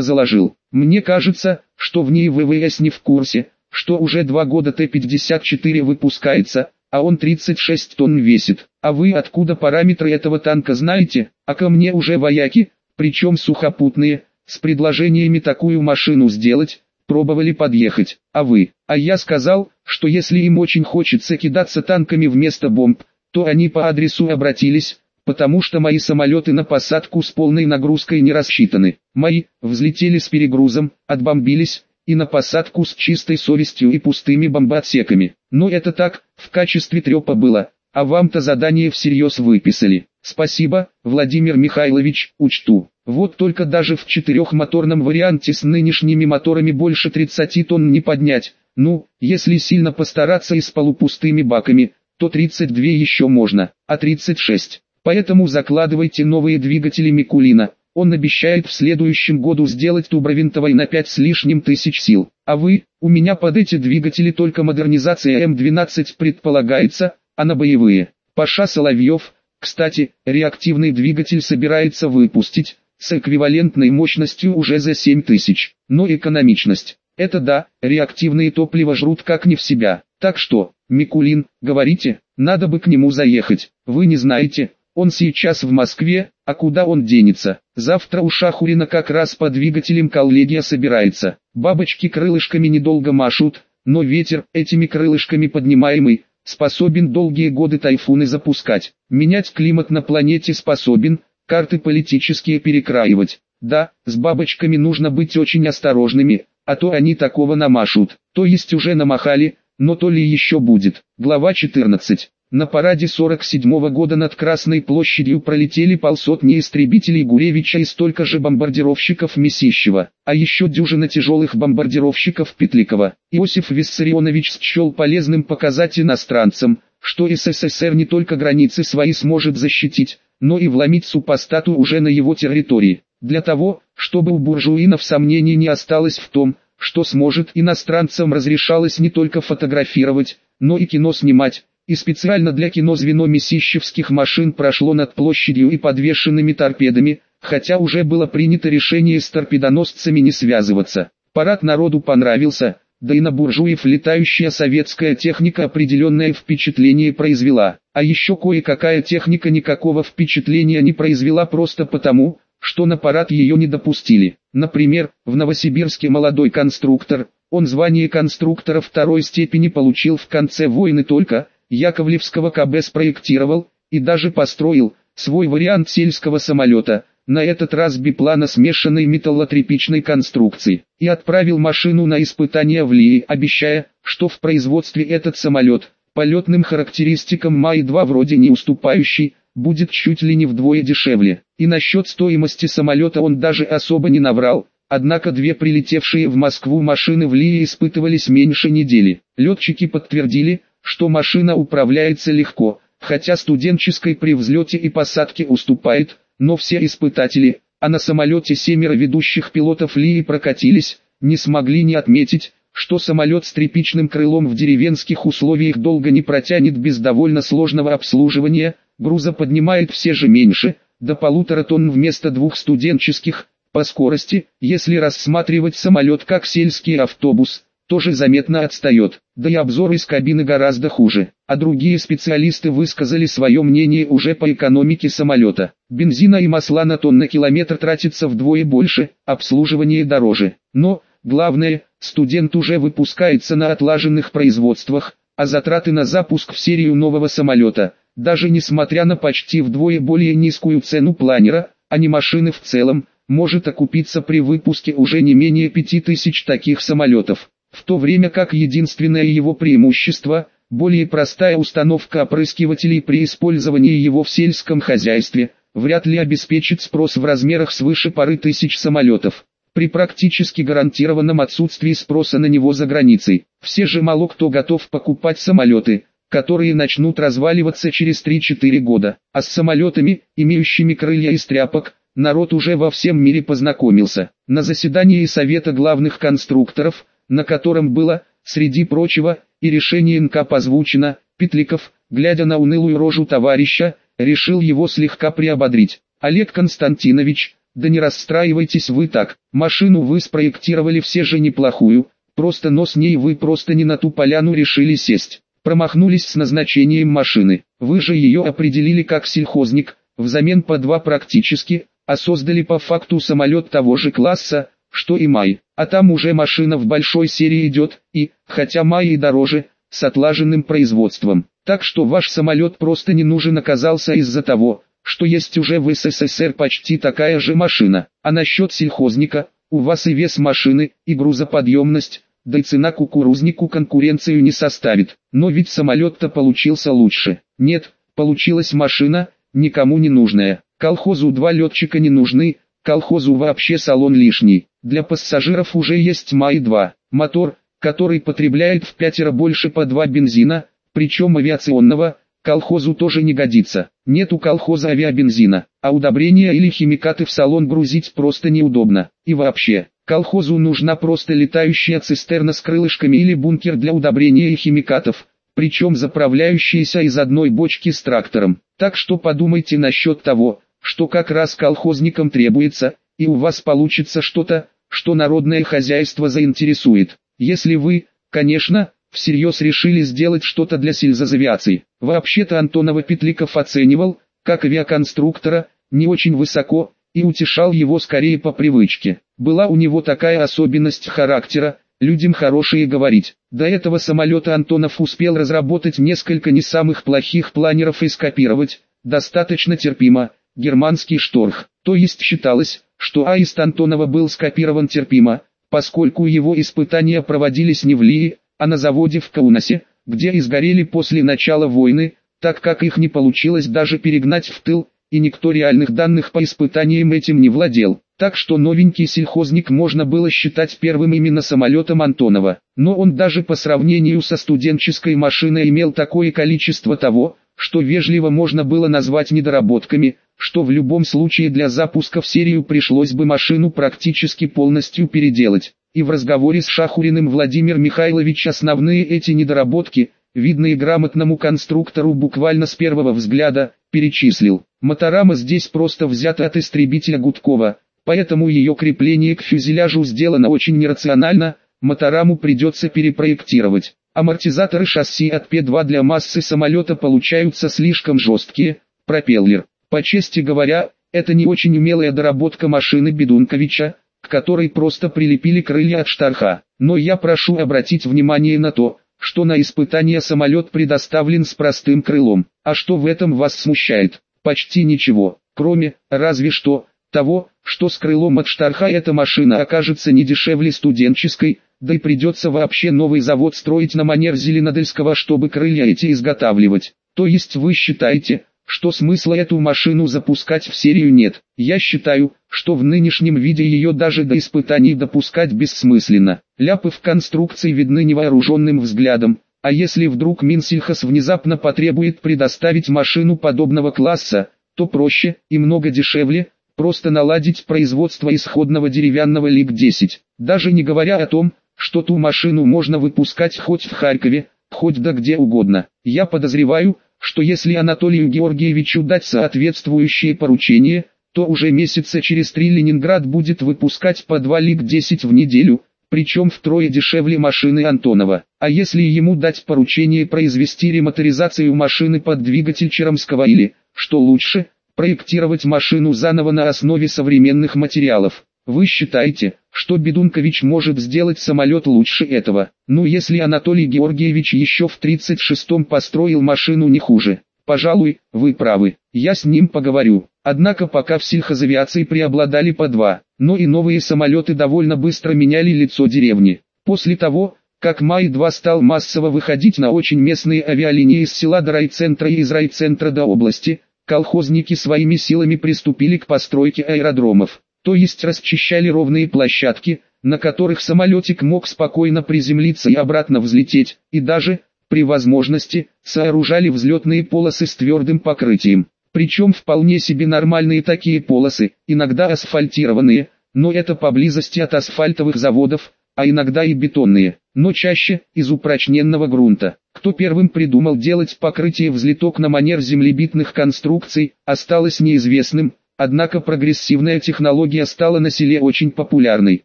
заложил. Мне кажется, что в ней ВВС не в курсе, что уже два года Т-54 выпускается, а он 36 тонн весит. А вы откуда параметры этого танка знаете? А ко мне уже вояки, причем сухопутные, с предложениями такую машину сделать, пробовали подъехать. А вы? А я сказал, что если им очень хочется кидаться танками вместо бомб, то они по адресу обратились, потому что мои самолеты на посадку с полной нагрузкой не рассчитаны. Мои взлетели с перегрузом, отбомбились, и на посадку с чистой совестью и пустыми бомбоотсеками. Но это так, в качестве трепа было, а вам-то задание всерьез выписали. Спасибо, Владимир Михайлович, учту. Вот только даже в четырехмоторном варианте с нынешними моторами больше 30 тонн не поднять. Ну, если сильно постараться и с полупустыми баками, то 32 еще можно, а 36. Поэтому закладывайте новые двигатели Микулина. Он обещает в следующем году сделать Тубровинтовой на 5 с лишним тысяч сил. А вы, у меня под эти двигатели только модернизация М12 предполагается, а на боевые. Паша Соловьев, кстати, реактивный двигатель собирается выпустить, с эквивалентной мощностью уже за 7000. Но экономичность. Это да, реактивные топлива жрут как не в себя. Так что, Микулин, говорите, надо бы к нему заехать. Вы не знаете, он сейчас в Москве, а куда он денется? Завтра у Шахурина как раз по двигателям коллегия собирается. Бабочки крылышками недолго машут, но ветер, этими крылышками поднимаемый, способен долгие годы тайфуны запускать. Менять климат на планете способен, карты политические перекраивать. Да, с бабочками нужно быть очень осторожными, а то они такого намашут. То есть уже намахали, но то ли еще будет. Глава 14. На параде 47 года над Красной площадью пролетели полсотни истребителей Гуревича и столько же бомбардировщиков Месищева, а еще дюжина тяжелых бомбардировщиков Петликова. Иосиф Виссарионович счел полезным показать иностранцам, что СССР не только границы свои сможет защитить, но и вломить супостату уже на его территории. Для того, чтобы у буржуинов сомнений не осталось в том, что сможет иностранцам разрешалось не только фотографировать, но и кино снимать, и специально для кино звено месищевских машин прошло над площадью и подвешенными торпедами, хотя уже было принято решение с торпедоносцами не связываться. Парад народу понравился, да и на буржуев летающая советская техника определенное впечатление произвела, а еще кое-какая техника никакого впечатления не произвела просто потому, что на парад ее не допустили. Например, в Новосибирске молодой конструктор, Он звание конструктора второй степени получил в конце войны только, Яковлевского КБ спроектировал, и даже построил, свой вариант сельского самолета, на этот раз биплана смешанной металлотрепичной конструкции, и отправил машину на испытания в Лии, обещая, что в производстве этот самолет, полетным характеристикам Май-2 вроде не уступающий, будет чуть ли не вдвое дешевле. И насчет стоимости самолета он даже особо не наврал, однако две прилетевшие в Москву машины в Лии испытывались меньше недели. Летчики подтвердили, что машина управляется легко, хотя студенческой при взлете и посадке уступает, но все испытатели, а на самолете семеро ведущих пилотов Лии прокатились, не смогли не отметить, что самолет с тряпичным крылом в деревенских условиях долго не протянет без довольно сложного обслуживания, груза поднимает все же меньше, до полутора тонн вместо двух студенческих, по скорости, если рассматривать самолет как сельский автобус, тоже заметно отстает, да и обзор из кабины гораздо хуже, а другие специалисты высказали свое мнение уже по экономике самолета. Бензина и масла на тонн на километр тратится вдвое больше, обслуживание дороже. Но, главное, студент уже выпускается на отлаженных производствах, а затраты на запуск в серию нового самолета, даже несмотря на почти вдвое более низкую цену планера, а не машины в целом, может окупиться при выпуске уже не менее 5000 таких самолетов в то время как единственное его преимущество – более простая установка опрыскивателей при использовании его в сельском хозяйстве, вряд ли обеспечит спрос в размерах свыше пары тысяч самолетов. При практически гарантированном отсутствии спроса на него за границей, все же мало кто готов покупать самолеты, которые начнут разваливаться через 3-4 года, а с самолетами, имеющими крылья из тряпок, народ уже во всем мире познакомился. На заседании Совета главных конструкторов – на котором было, среди прочего, и решение НК позвучено, Петликов, глядя на унылую рожу товарища, решил его слегка приободрить. Олег Константинович, да не расстраивайтесь вы так, машину вы спроектировали все же неплохую, просто но с ней вы просто не на ту поляну решили сесть. Промахнулись с назначением машины, вы же ее определили как сельхозник, взамен по два практически, а создали по факту самолет того же класса, что и Май, а там уже машина в большой серии идет, и, хотя Май и дороже, с отлаженным производством. Так что ваш самолет просто не нужен оказался из-за того, что есть уже в СССР почти такая же машина. А насчет сельхозника, у вас и вес машины, и грузоподъемность, да и цена кукурузнику конкуренцию не составит. Но ведь самолет-то получился лучше. Нет, получилась машина, никому не нужная. Колхозу два летчика не нужны, колхозу вообще салон лишний. Для пассажиров уже есть Май-2, мотор, который потребляет в пятеро больше по два бензина, причем авиационного, колхозу тоже не годится. Нет у колхоза авиабензина, а удобрения или химикаты в салон грузить просто неудобно. И вообще, колхозу нужна просто летающая цистерна с крылышками или бункер для удобрения и химикатов, причем заправляющаяся из одной бочки с трактором. Так что подумайте насчет того, что как раз колхозникам требуется, и у вас получится что-то, что народное хозяйство заинтересует. Если вы, конечно, всерьез решили сделать что-то для сельзавиации. Вообще-то Антонова Петликов оценивал, как авиаконструктора, не очень высоко, и утешал его скорее по привычке. Была у него такая особенность характера, людям хорошие говорить. До этого самолета Антонов успел разработать несколько не самых плохих планеров и скопировать, достаточно терпимо, германский шторх. То есть считалось, что аист Антонова был скопирован терпимо, поскольку его испытания проводились не в Лии, а на заводе в Каунасе, где изгорели после начала войны, так как их не получилось даже перегнать в тыл, и никто реальных данных по испытаниям этим не владел. Так что новенький сельхозник можно было считать первым именно самолетом Антонова. Но он даже по сравнению со студенческой машиной имел такое количество того, что вежливо можно было назвать недоработками, что в любом случае для запуска в серию пришлось бы машину практически полностью переделать. И в разговоре с Шахуриным Владимир Михайлович основные эти недоработки, видные грамотному конструктору буквально с первого взгляда, перечислил. Моторама здесь просто взята от истребителя Гудкова, поэтому ее крепление к фюзеляжу сделано очень нерационально, мотораму придется перепроектировать. Амортизаторы шасси от П-2 для массы самолета получаются слишком жесткие, пропеллер по чести говоря, это не очень умелая доработка машины Бедунковича, к которой просто прилепили крылья от штарха. Но я прошу обратить внимание на то, что на испытание самолет предоставлен с простым крылом. А что в этом вас смущает? Почти ничего, кроме, разве что, того, что с крылом от штарха эта машина окажется не дешевле студенческой, да и придется вообще новый завод строить на манер Зеленодольского, чтобы крылья эти изготавливать. То есть вы считаете, что смысла эту машину запускать в серию нет. Я считаю, что в нынешнем виде ее даже до испытаний допускать бессмысленно. Ляпы в конструкции видны невооруженным взглядом, а если вдруг Минсельхос внезапно потребует предоставить машину подобного класса, то проще и много дешевле, просто наладить производство исходного деревянного ЛИК-10, даже не говоря о том, что ту машину можно выпускать хоть в Харькове, хоть да где угодно. Я подозреваю, что если Анатолию Георгиевичу дать соответствующее поручение, то уже месяца через три Ленинград будет выпускать по два ЛИК-10 в неделю, причем втрое дешевле машины Антонова. А если ему дать поручение произвести ремоторизацию машины под двигатель Черомского или, что лучше, проектировать машину заново на основе современных материалов. Вы считаете, что Бедункович может сделать самолет лучше этого? Ну если Анатолий Георгиевич еще в 36-м построил машину не хуже. Пожалуй, вы правы, я с ним поговорю. Однако пока в сельхозавиации преобладали по два, но и новые самолеты довольно быстро меняли лицо деревни. После того, как Май-2 стал массово выходить на очень местные авиалинии из села до райцентра и из райцентра до области, колхозники своими силами приступили к постройке аэродромов, то есть расчищали ровные площадки, на которых самолетик мог спокойно приземлиться и обратно взлететь, и даже, при возможности, сооружали взлетные полосы с твердым покрытием. Причем вполне себе нормальные такие полосы, иногда асфальтированные, но это поблизости от асфальтовых заводов, а иногда и бетонные, но чаще из упрочненного грунта. Кто первым придумал делать покрытие взлеток на манер землебитных конструкций, осталось неизвестным, однако прогрессивная технология стала на селе очень популярной.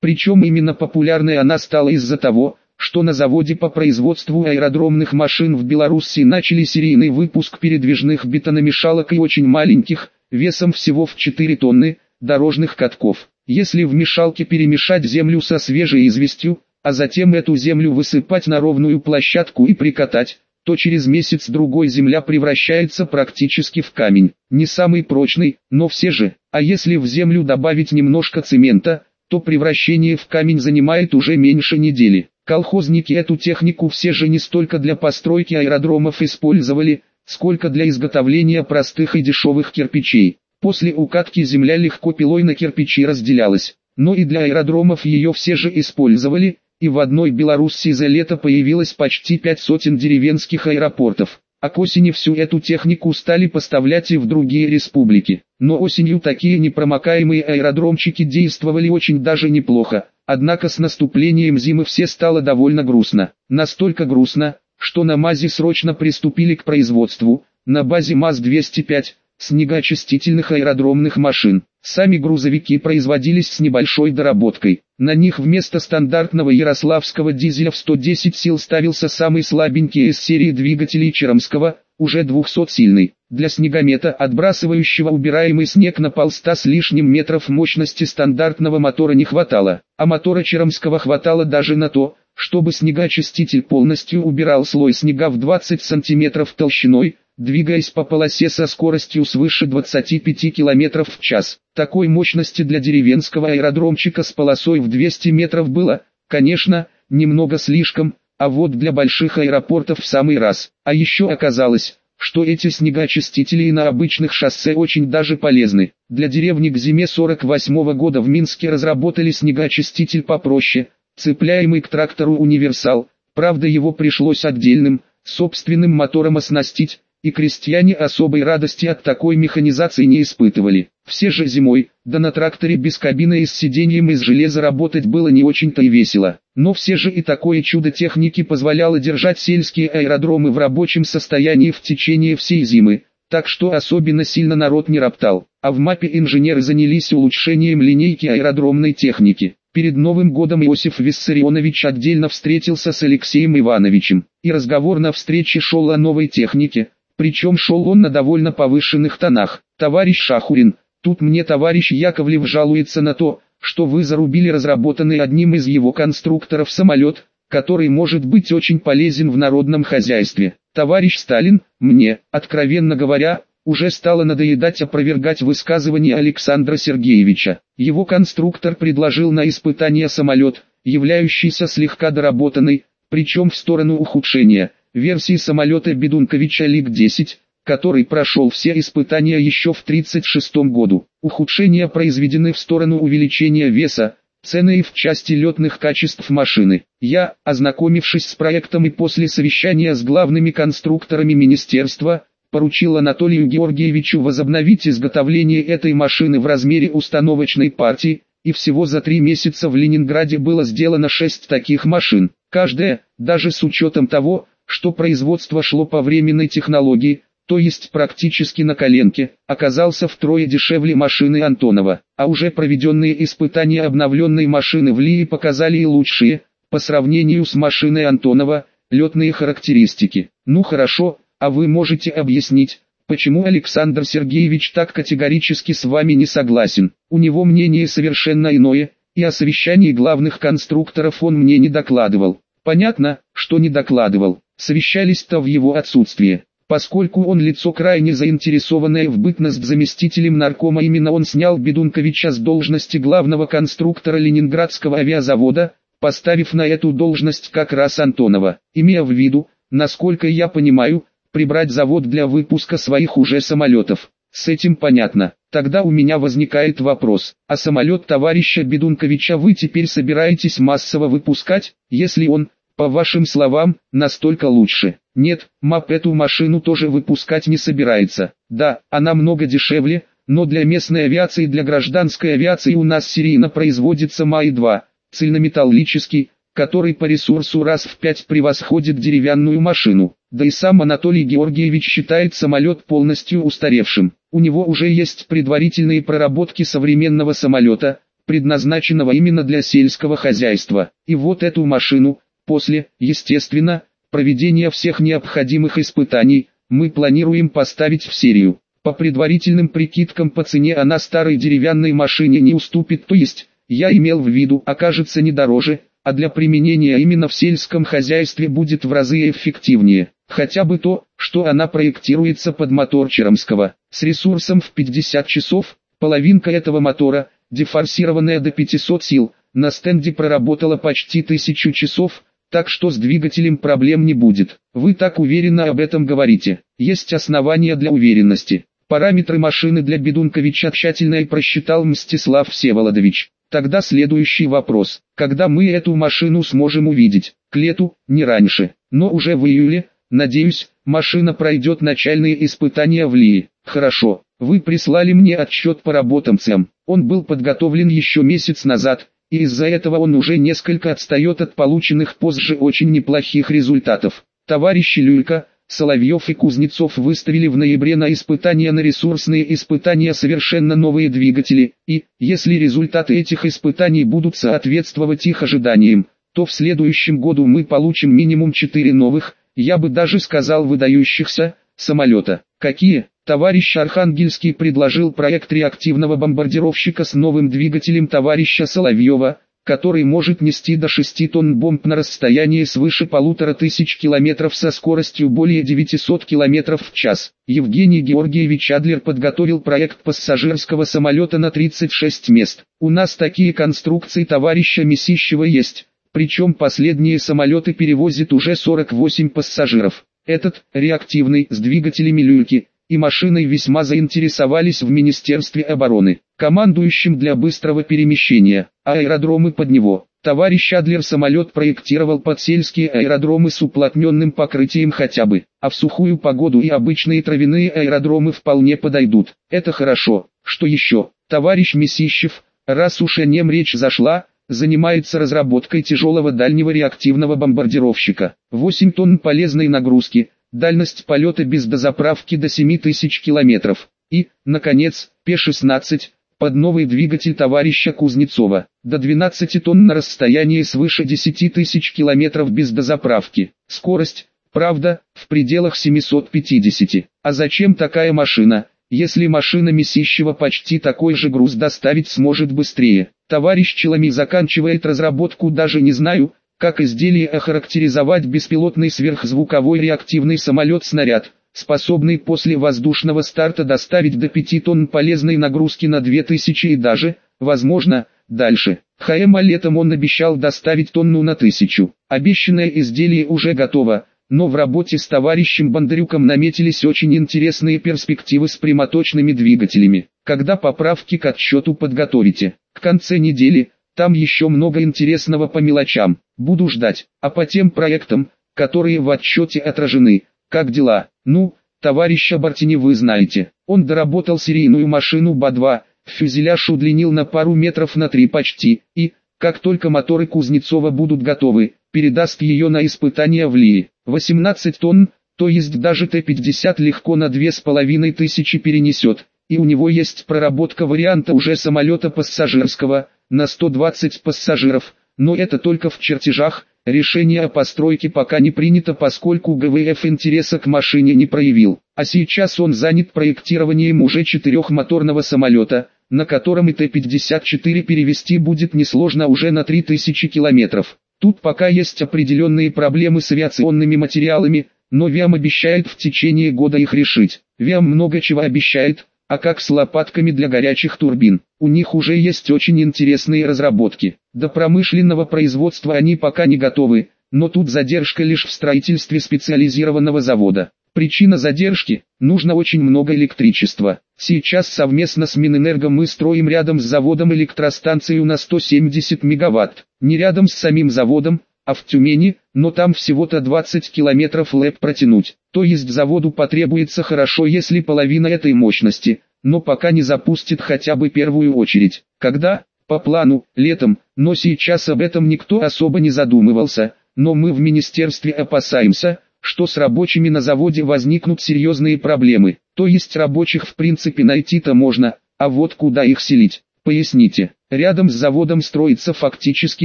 Причем именно популярной она стала из-за того, что на заводе по производству аэродромных машин в Беларуси начали серийный выпуск передвижных бетономешалок и очень маленьких, весом всего в 4 тонны, дорожных катков. Если в мешалке перемешать землю со свежей известью, а затем эту землю высыпать на ровную площадку и прикатать, то через месяц-другой земля превращается практически в камень. Не самый прочный, но все же. А если в землю добавить немножко цемента, то превращение в камень занимает уже меньше недели. Колхозники эту технику все же не столько для постройки аэродромов использовали, сколько для изготовления простых и дешевых кирпичей. После укатки земля легко пилой на кирпичи разделялась, но и для аэродромов ее все же использовали, и в одной Белоруссии за лето появилось почти пять сотен деревенских аэропортов. А к осени всю эту технику стали поставлять и в другие республики. Но осенью такие непромокаемые аэродромчики действовали очень даже неплохо. Однако с наступлением зимы все стало довольно грустно. Настолько грустно, что на МАЗе срочно приступили к производству. На базе МАЗ-205, снегоочистительных аэродромных машин. Сами грузовики производились с небольшой доработкой. На них вместо стандартного ярославского дизеля в 110 сил ставился самый слабенький из серии двигателей Черомского, уже 200-сильный. Для снегомета, отбрасывающего убираемый снег на полста с лишним метров мощности стандартного мотора не хватало, а мотора Черомского хватало даже на то, чтобы снегоочиститель полностью убирал слой снега в 20 сантиметров толщиной, двигаясь по полосе со скоростью свыше 25 км в час. Такой мощности для деревенского аэродромчика с полосой в 200 метров было, конечно, немного слишком, а вот для больших аэропортов в самый раз. А еще оказалось, что эти снегоочистители и на обычных шоссе очень даже полезны. Для деревни к зиме 48 -го года в Минске разработали снегоочиститель попроще, цепляемый к трактору «Универсал», правда его пришлось отдельным, собственным мотором оснастить, и крестьяне особой радости от такой механизации не испытывали. Все же зимой, да на тракторе без кабины и с сиденьем из железа работать было не очень-то и весело. Но все же и такое чудо техники позволяло держать сельские аэродромы в рабочем состоянии в течение всей зимы, так что особенно сильно народ не роптал. А в МАПе инженеры занялись улучшением линейки аэродромной техники. Перед Новым годом Иосиф Виссарионович отдельно встретился с Алексеем Ивановичем, и разговор на встрече шел о новой технике, причем шел он на довольно повышенных тонах. Товарищ Шахурин, тут мне товарищ Яковлев жалуется на то, что вы зарубили разработанный одним из его конструкторов самолет, который может быть очень полезен в народном хозяйстве. Товарищ Сталин, мне, откровенно говоря, уже стало надоедать опровергать высказывания Александра Сергеевича. Его конструктор предложил на испытание самолет, являющийся слегка доработанной, причем в сторону ухудшения, версии самолета Бедунковича ЛИГ-10, который прошел все испытания еще в 1936 году. Ухудшения произведены в сторону увеличения веса, цены и в части летных качеств машины. Я, ознакомившись с проектом и после совещания с главными конструкторами министерства, поручил Анатолию Георгиевичу возобновить изготовление этой машины в размере установочной партии, и всего за три месяца в Ленинграде было сделано шесть таких машин. Каждая, даже с учетом того, что производство шло по временной технологии, то есть практически на коленке, оказался втрое дешевле машины Антонова, а уже проведенные испытания обновленной машины в Лии показали и лучшие, по сравнению с машиной Антонова, летные характеристики. Ну хорошо, а вы можете объяснить, почему Александр Сергеевич так категорически с вами не согласен? У него мнение совершенно иное, и о совещании главных конструкторов он мне не докладывал. Понятно, что не докладывал, совещались-то в его отсутствие. Поскольку он лицо крайне заинтересованное в бытность заместителем наркома именно он снял Бедунковича с должности главного конструктора Ленинградского авиазавода, поставив на эту должность как раз Антонова, имея в виду, насколько я понимаю, прибрать завод для выпуска своих уже самолетов. С этим понятно. Тогда у меня возникает вопрос, а самолет товарища Бедунковича вы теперь собираетесь массово выпускать, если он, по вашим словам, настолько лучше? Нет, МАП эту машину тоже выпускать не собирается. Да, она много дешевле, но для местной авиации и для гражданской авиации у нас серийно производится МАИ-2, цельнометаллический, который по ресурсу раз в пять превосходит деревянную машину. Да и сам Анатолий Георгиевич считает самолет полностью устаревшим. У него уже есть предварительные проработки современного самолета, предназначенного именно для сельского хозяйства. И вот эту машину, после, естественно, проведения всех необходимых испытаний, мы планируем поставить в серию. По предварительным прикидкам по цене она старой деревянной машине не уступит, то есть, я имел в виду, окажется не дороже, а для применения именно в сельском хозяйстве будет в разы эффективнее. Хотя бы то, что она проектируется под мотор Черомского, с ресурсом в 50 часов, половинка этого мотора, дефорсированная до 500 сил, на стенде проработала почти 1000 часов, так что с двигателем проблем не будет. Вы так уверенно об этом говорите. Есть основания для уверенности. Параметры машины для Бедунковича тщательно и просчитал Мстислав Всеволодович. Тогда следующий вопрос. Когда мы эту машину сможем увидеть? К лету, не раньше. Но уже в июле, надеюсь, машина пройдет начальные испытания в Лии. Хорошо. Вы прислали мне отчет по работам ЦЭМ. Он был подготовлен еще месяц назад, из-за этого он уже несколько отстает от полученных позже очень неплохих результатов. Товарищи Люлька, Соловьев и Кузнецов выставили в ноябре на испытания на ресурсные испытания совершенно новые двигатели, и, если результаты этих испытаний будут соответствовать их ожиданиям, то в следующем году мы получим минимум 4 новых, я бы даже сказал выдающихся, самолета. Какие? Товарищ Архангельский предложил проект реактивного бомбардировщика с новым двигателем товарища Соловьева, который может нести до 6 тонн бомб на расстоянии свыше полутора тысяч километров со скоростью более 900 километров в час. Евгений Георгиевич Адлер подготовил проект пассажирского самолета на 36 мест. У нас такие конструкции товарища Месищева есть, причем последние самолеты перевозят уже 48 пассажиров. Этот, реактивный, с двигателями люльки, и машиной весьма заинтересовались в Министерстве обороны, командующим для быстрого перемещения, а аэродромы под него. Товарищ Адлер самолет проектировал под сельские аэродромы с уплотненным покрытием хотя бы, а в сухую погоду и обычные травяные аэродромы вполне подойдут. Это хорошо. Что еще? Товарищ Месищев, раз уж о нем речь зашла, занимается разработкой тяжелого дальнего реактивного бомбардировщика. 8 тонн полезной нагрузки, дальность полета без дозаправки до 7000 километров. И, наконец, П-16, под новый двигатель товарища Кузнецова, до 12 тонн на расстоянии свыше 10 тысяч километров без дозаправки. Скорость, правда, в пределах 750. А зачем такая машина, если машина Месищева почти такой же груз доставить сможет быстрее? Товарищ Челами заканчивает разработку даже не знаю, как изделие охарактеризовать беспилотный сверхзвуковой реактивный самолет-снаряд, способный после воздушного старта доставить до 5 тонн полезной нагрузки на 2000 и даже, возможно, дальше. ХМ летом он обещал доставить тонну на тысячу. Обещанное изделие уже готово, но в работе с товарищем Бондарюком наметились очень интересные перспективы с прямоточными двигателями. Когда поправки к отчету подготовите, к конце недели, там еще много интересного по мелочам, буду ждать, а по тем проектам, которые в отчете отражены, как дела, ну, товарища Бартини вы знаете, он доработал серийную машину БА-2, фюзеляж удлинил на пару метров на три почти, и, как только моторы Кузнецова будут готовы, передаст ее на испытания в Лии. 18 тонн, то есть даже Т-50 легко на 2500 перенесет, и у него есть проработка варианта уже самолета пассажирского, на 120 пассажиров, но это только в чертежах, решение о постройке пока не принято поскольку ГВФ интереса к машине не проявил, а сейчас он занят проектированием уже четырехмоторного самолета, на котором и Т-54 перевести будет несложно уже на 3000 километров. Тут пока есть определенные проблемы с авиационными материалами, но ВИАМ обещает в течение года их решить. ВИАМ много чего обещает, а как с лопатками для горячих турбин. У них уже есть очень интересные разработки. До промышленного производства они пока не готовы, но тут задержка лишь в строительстве специализированного завода. Причина задержки – нужно очень много электричества. Сейчас совместно с Минэнерго мы строим рядом с заводом электростанцию на 170 мегаватт. Не рядом с самим заводом, а в Тюмени, но там всего-то 20 километров ЛЭП протянуть. То есть заводу потребуется хорошо если половина этой мощности, но пока не запустит хотя бы первую очередь. Когда? По плану, летом, но сейчас об этом никто особо не задумывался, но мы в министерстве опасаемся – что с рабочими на заводе возникнут серьезные проблемы, то есть рабочих в принципе найти-то можно, а вот куда их селить, поясните. Рядом с заводом строится фактически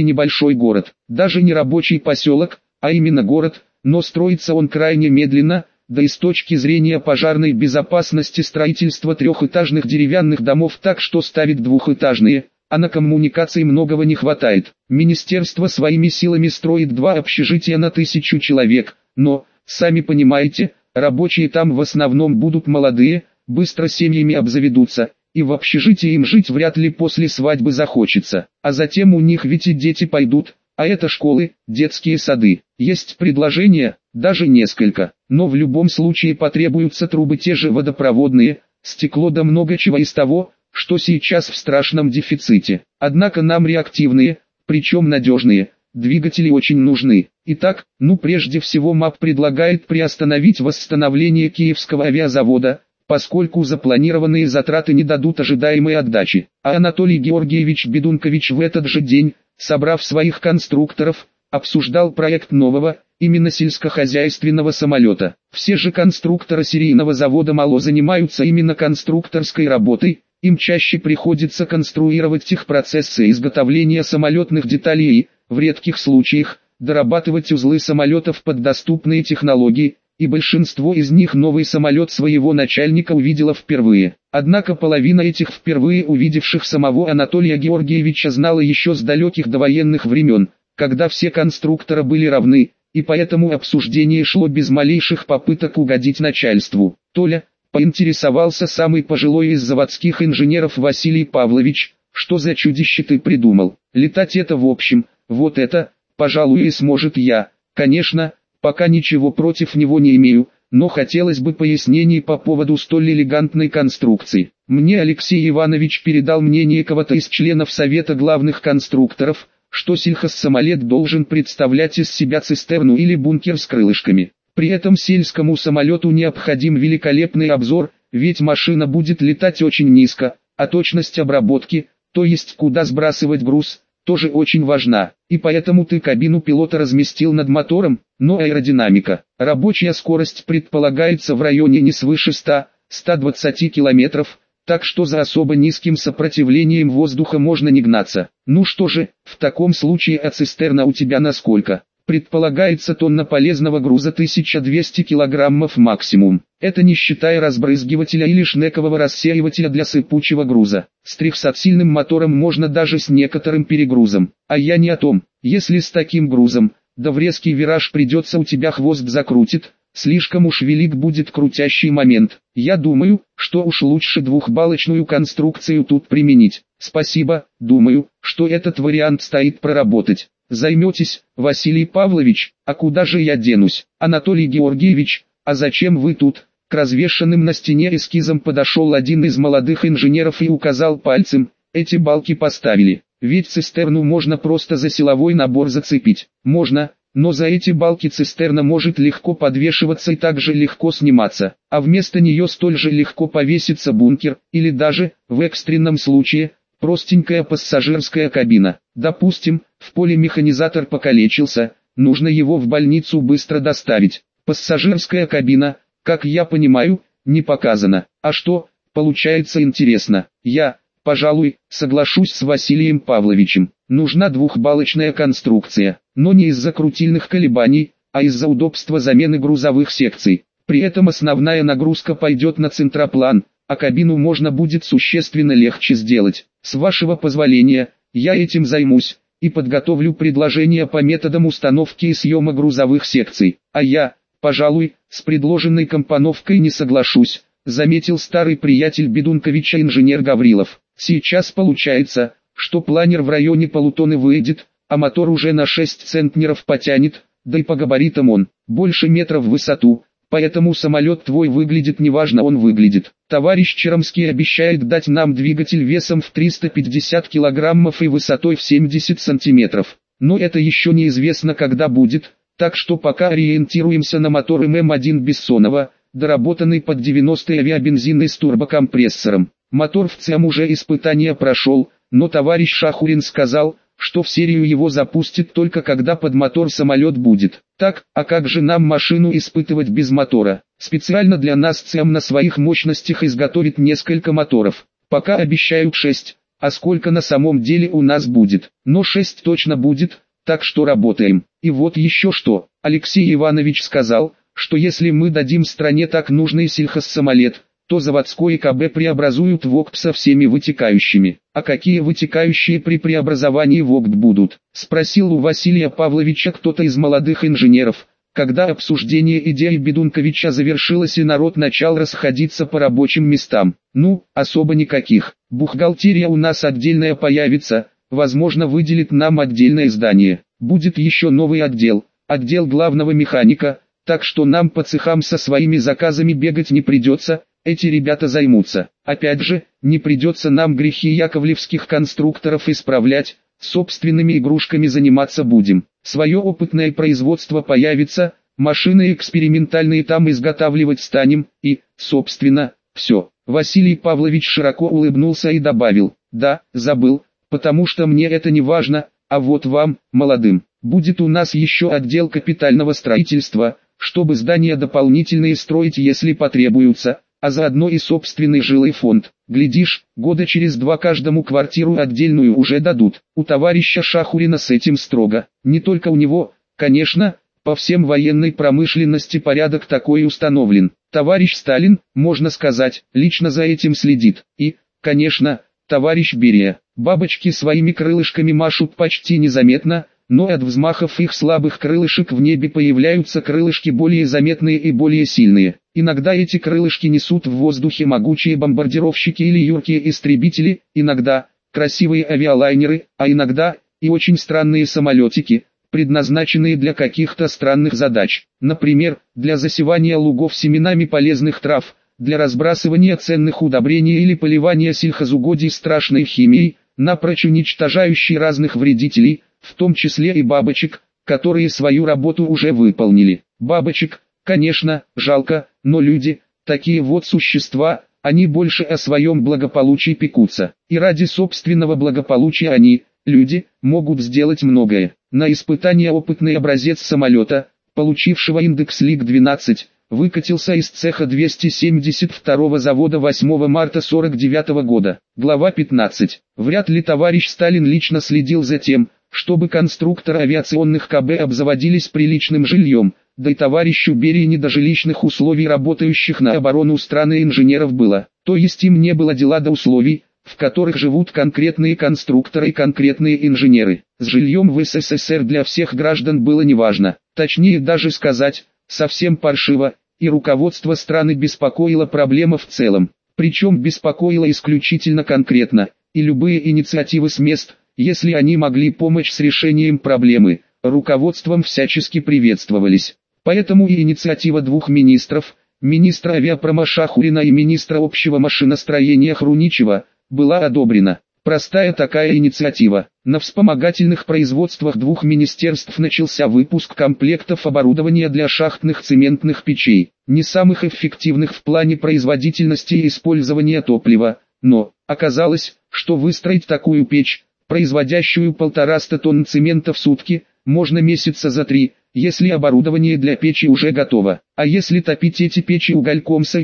небольшой город, даже не рабочий поселок, а именно город, но строится он крайне медленно, да и с точки зрения пожарной безопасности строительство трехэтажных деревянных домов так что ставит двухэтажные, а на коммуникации многого не хватает. Министерство своими силами строит два общежития на тысячу человек, но, сами понимаете, рабочие там в основном будут молодые, быстро семьями обзаведутся, и в общежитии им жить вряд ли после свадьбы захочется. А затем у них ведь и дети пойдут, а это школы, детские сады. Есть предложения, даже несколько, но в любом случае потребуются трубы те же водопроводные, стекло да много чего из того, что сейчас в страшном дефиците. Однако нам реактивные, причем надежные, двигатели очень нужны. Итак, ну прежде всего МАП предлагает приостановить восстановление Киевского авиазавода, поскольку запланированные затраты не дадут ожидаемой отдачи. А Анатолий Георгиевич Бедункович в этот же день, собрав своих конструкторов, обсуждал проект нового, именно сельскохозяйственного самолета. Все же конструкторы серийного завода мало занимаются именно конструкторской работой, им чаще приходится конструировать техпроцессы изготовления самолетных деталей и, в редких случаях, дорабатывать узлы самолетов под доступные технологии, и большинство из них новый самолет своего начальника увидело впервые. Однако половина этих впервые увидевших самого Анатолия Георгиевича знала еще с далеких довоенных времен, когда все конструкторы были равны, и поэтому обсуждение шло без малейших попыток угодить начальству. Толя, поинтересовался самый пожилой из заводских инженеров Василий Павлович, что за чудище ты придумал, летать это в общем – вот это, пожалуй и сможет я. Конечно, пока ничего против него не имею, но хотелось бы пояснений по поводу столь элегантной конструкции. Мне Алексей Иванович передал мнение кого-то из членов Совета главных конструкторов, что сельхозсамолет должен представлять из себя цистерну или бункер с крылышками. При этом сельскому самолету необходим великолепный обзор, ведь машина будет летать очень низко, а точность обработки, то есть куда сбрасывать груз, тоже очень важна, и поэтому ты кабину пилота разместил над мотором, но аэродинамика, рабочая скорость предполагается в районе не свыше 100-120 км, так что за особо низким сопротивлением воздуха можно не гнаться. Ну что же, в таком случае а цистерна у тебя насколько? Предполагается тонна полезного груза 1200 килограммов максимум. Это не считая разбрызгивателя или шнекового рассеивателя для сыпучего груза. С сильным мотором можно даже с некоторым перегрузом. А я не о том, если с таким грузом, да в резкий вираж придется у тебя хвост закрутит, слишком уж велик будет крутящий момент. Я думаю, что уж лучше двухбалочную конструкцию тут применить. Спасибо, думаю, что этот вариант стоит проработать. Займетесь, Василий Павлович, а куда же я денусь? Анатолий Георгиевич, а зачем вы тут? К развешенным на стене эскизам подошел один из молодых инженеров и указал пальцем, эти балки поставили. Ведь цистерну можно просто за силовой набор зацепить. Можно, но за эти балки цистерна может легко подвешиваться и также легко сниматься, а вместо нее столь же легко повесится бункер, или даже, в экстренном случае, простенькая пассажирская кабина. Допустим, в поле механизатор покалечился, нужно его в больницу быстро доставить. Пассажирская кабина, как я понимаю, не показана. А что, получается интересно, я, Пожалуй, соглашусь с Василием Павловичем. Нужна двухбалочная конструкция, но не из-за крутильных колебаний, а из-за удобства замены грузовых секций. При этом основная нагрузка пойдет на центроплан, а кабину можно будет существенно легче сделать. С вашего позволения, я этим займусь, и подготовлю предложение по методам установки и съема грузовых секций. А я, пожалуй, с предложенной компоновкой не соглашусь, заметил старый приятель Бедунковича инженер Гаврилов. Сейчас получается, что планер в районе полутоны выйдет, а мотор уже на 6 центнеров потянет, да и по габаритам он, больше метров в высоту, поэтому самолет твой выглядит неважно он выглядит. Товарищ Черомский обещает дать нам двигатель весом в 350 килограммов и высотой в 70 сантиметров. Но это еще неизвестно когда будет, так что пока ориентируемся на мотор ММ-1 Бессонова, доработанный под 90 авиабензиной с турбокомпрессором. Мотор в ЦМ уже испытания прошел, но товарищ Шахурин сказал, что в серию его запустит только когда под мотор самолет будет. Так, а как же нам машину испытывать без мотора? Специально для нас ЦМ на своих мощностях изготовит несколько моторов. Пока обещают 6, а сколько на самом деле у нас будет? Но 6 точно будет, так что работаем. И вот еще что, Алексей Иванович сказал, что если мы дадим стране так нужный сельхозсамолет, то заводской КБ преобразуют в ОКП со всеми вытекающими. А какие вытекающие при преобразовании в ОКП будут? Спросил у Василия Павловича кто-то из молодых инженеров, когда обсуждение идеи Бедунковича завершилось и народ начал расходиться по рабочим местам. Ну, особо никаких. Бухгалтерия у нас отдельная появится, возможно выделит нам отдельное здание. Будет еще новый отдел, отдел главного механика, так что нам по цехам со своими заказами бегать не придется, эти ребята займутся. Опять же, не придется нам грехи яковлевских конструкторов исправлять, собственными игрушками заниматься будем. Свое опытное производство появится, машины экспериментальные там изготавливать станем, и, собственно, все. Василий Павлович широко улыбнулся и добавил, да, забыл, потому что мне это не важно, а вот вам, молодым, будет у нас еще отдел капитального строительства, чтобы здания дополнительные строить если потребуются, а заодно и собственный жилый фонд. Глядишь, года через два каждому квартиру отдельную уже дадут. У товарища Шахурина с этим строго. Не только у него, конечно, по всем военной промышленности порядок такой установлен. Товарищ Сталин, можно сказать, лично за этим следит. И, конечно, товарищ Берия. Бабочки своими крылышками машут почти незаметно, но от взмахов их слабых крылышек в небе появляются крылышки более заметные и более сильные. Иногда эти крылышки несут в воздухе могучие бомбардировщики или юркие истребители, иногда красивые авиалайнеры, а иногда и очень странные самолетики, предназначенные для каких-то странных задач. Например, для засевания лугов семенами полезных трав, для разбрасывания ценных удобрений или поливания сельхозугодий страшной химией, напрочь уничтожающей разных вредителей, в том числе и бабочек, которые свою работу уже выполнили. Бабочек, конечно, жалко, но люди, такие вот существа, они больше о своем благополучии пекутся. И ради собственного благополучия они, люди, могут сделать многое. На испытание опытный образец самолета, получившего индекс ЛИГ-12, выкатился из цеха 272 завода 8 марта 49 года. Глава 15. Вряд ли товарищ Сталин лично следил за тем, чтобы конструкторы авиационных КБ обзаводились приличным жильем, да и товарищу Берии не до жилищных условий работающих на оборону страны инженеров было, то есть им не было дела до условий, в которых живут конкретные конструкторы и конкретные инженеры. С жильем в СССР для всех граждан было неважно, точнее даже сказать, совсем паршиво, и руководство страны беспокоило проблема в целом, причем беспокоило исключительно конкретно, и любые инициативы с мест, если они могли помочь с решением проблемы, руководством всячески приветствовались. Поэтому и инициатива двух министров, министра авиапрома Шахурина и министра общего машиностроения Хруничева, была одобрена. Простая такая инициатива. На вспомогательных производствах двух министерств начался выпуск комплектов оборудования для шахтных цементных печей, не самых эффективных в плане производительности и использования топлива, но оказалось, что выстроить такую печь, производящую полтораста тонн цемента в сутки, можно месяца за три, если оборудование для печи уже готово. А если топить эти печи угольком с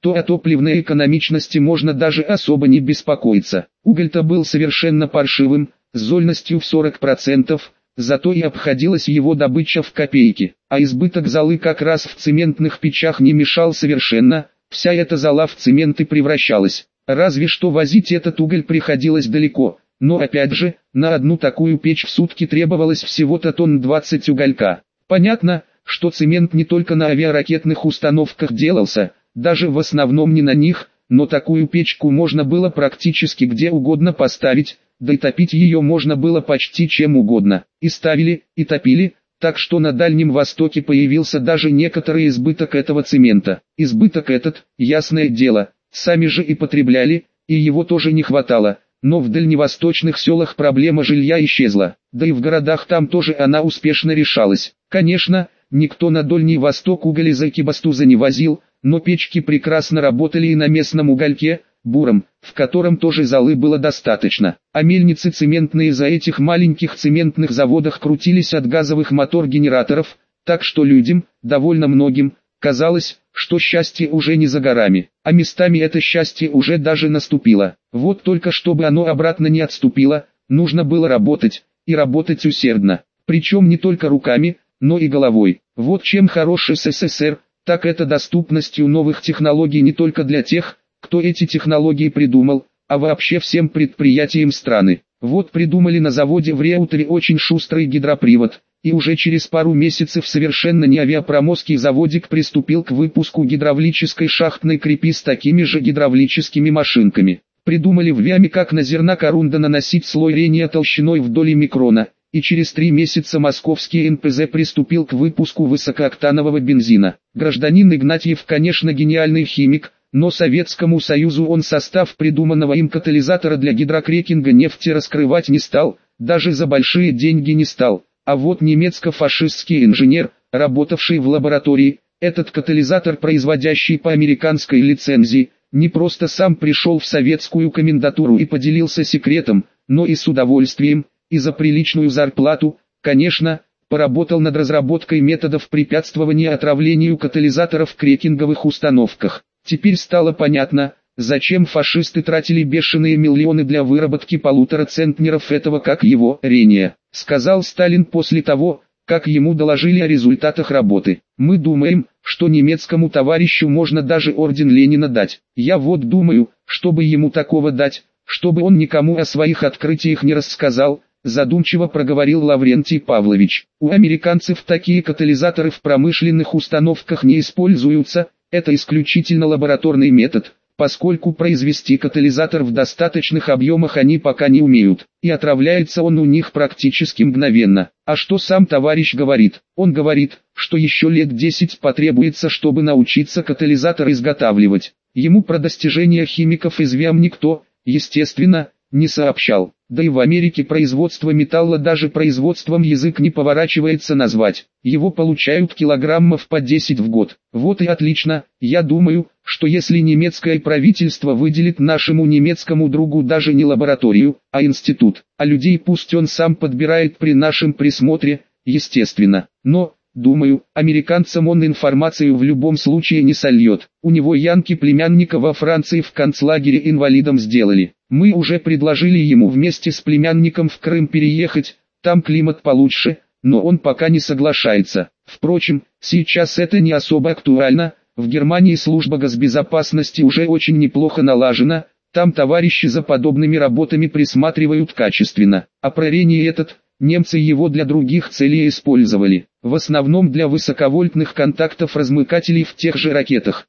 то о топливной экономичности можно даже особо не беспокоиться. Уголь-то был совершенно паршивым, с зольностью в 40%, зато и обходилась его добыча в копейки, а избыток золы как раз в цементных печах не мешал совершенно, вся эта зола в цемент и превращалась. Разве что возить этот уголь приходилось далеко, но опять же, на одну такую печь в сутки требовалось всего-то тонн 20 уголька. Понятно, что цемент не только на авиаракетных установках делался, даже в основном не на них, но такую печку можно было практически где угодно поставить, да и топить ее можно было почти чем угодно. И ставили, и топили, так что на Дальнем Востоке появился даже некоторый избыток этого цемента. Избыток этот, ясное дело, сами же и потребляли, и его тоже не хватало, но в дальневосточных селах проблема жилья исчезла, да и в городах там тоже она успешно решалась. Конечно, никто на Дальний Восток уголь из Экибастуза не возил, но печки прекрасно работали и на местном угольке, буром, в котором тоже золы было достаточно. А мельницы цементные за этих маленьких цементных заводах крутились от газовых мотор-генераторов, так что людям, довольно многим, казалось, что счастье уже не за горами, а местами это счастье уже даже наступило. Вот только чтобы оно обратно не отступило, нужно было работать, и работать усердно, причем не только руками, но и головой. Вот чем хороший СССР, так это доступностью новых технологий не только для тех, кто эти технологии придумал, а вообще всем предприятиям страны. Вот придумали на заводе в Реутере очень шустрый гидропривод, и уже через пару месяцев совершенно не авиапромоский заводик приступил к выпуску гидравлической шахтной крепи с такими же гидравлическими машинками. Придумали в Вяме как на зерна корунда наносить слой рения толщиной вдоль микрона, и через три месяца московский НПЗ приступил к выпуску высокооктанового бензина. Гражданин Игнатьев, конечно, гениальный химик, но Советскому Союзу он состав придуманного им катализатора для гидрокрекинга нефти раскрывать не стал, даже за большие деньги не стал. А вот немецко-фашистский инженер, работавший в лаборатории, этот катализатор, производящий по американской лицензии, не просто сам пришел в советскую комендатуру и поделился секретом, но и с удовольствием, и за приличную зарплату, конечно, поработал над разработкой методов препятствования отравлению катализаторов в крекинговых установках. Теперь стало понятно, зачем фашисты тратили бешеные миллионы для выработки полутора центнеров этого как его рения, сказал Сталин после того, как ему доложили о результатах работы. Мы думаем, что немецкому товарищу можно даже орден Ленина дать. Я вот думаю, чтобы ему такого дать, чтобы он никому о своих открытиях не рассказал, задумчиво проговорил Лаврентий Павлович. У американцев такие катализаторы в промышленных установках не используются, это исключительно лабораторный метод, поскольку произвести катализатор в достаточных объемах они пока не умеют, и отравляется он у них практически мгновенно. А что сам товарищ говорит? Он говорит, что еще лет 10 потребуется, чтобы научиться катализатор изготавливать. Ему про достижения химиков из ВИАМ никто, естественно, не сообщал. Да и в Америке производство металла даже производством язык не поворачивается назвать. Его получают килограммов по 10 в год. Вот и отлично, я думаю, что если немецкое правительство выделит нашему немецкому другу даже не лабораторию, а институт, а людей пусть он сам подбирает при нашем присмотре, естественно. Но, Думаю, американцам он информацию в любом случае не сольет. У него янки племянника во Франции в концлагере инвалидом сделали. Мы уже предложили ему вместе с племянником в Крым переехать, там климат получше, но он пока не соглашается. Впрочем, сейчас это не особо актуально, в Германии служба госбезопасности уже очень неплохо налажена, там товарищи за подобными работами присматривают качественно. А прорение этот, немцы его для других целей использовали, в основном для высоковольтных контактов размыкателей в тех же ракетах.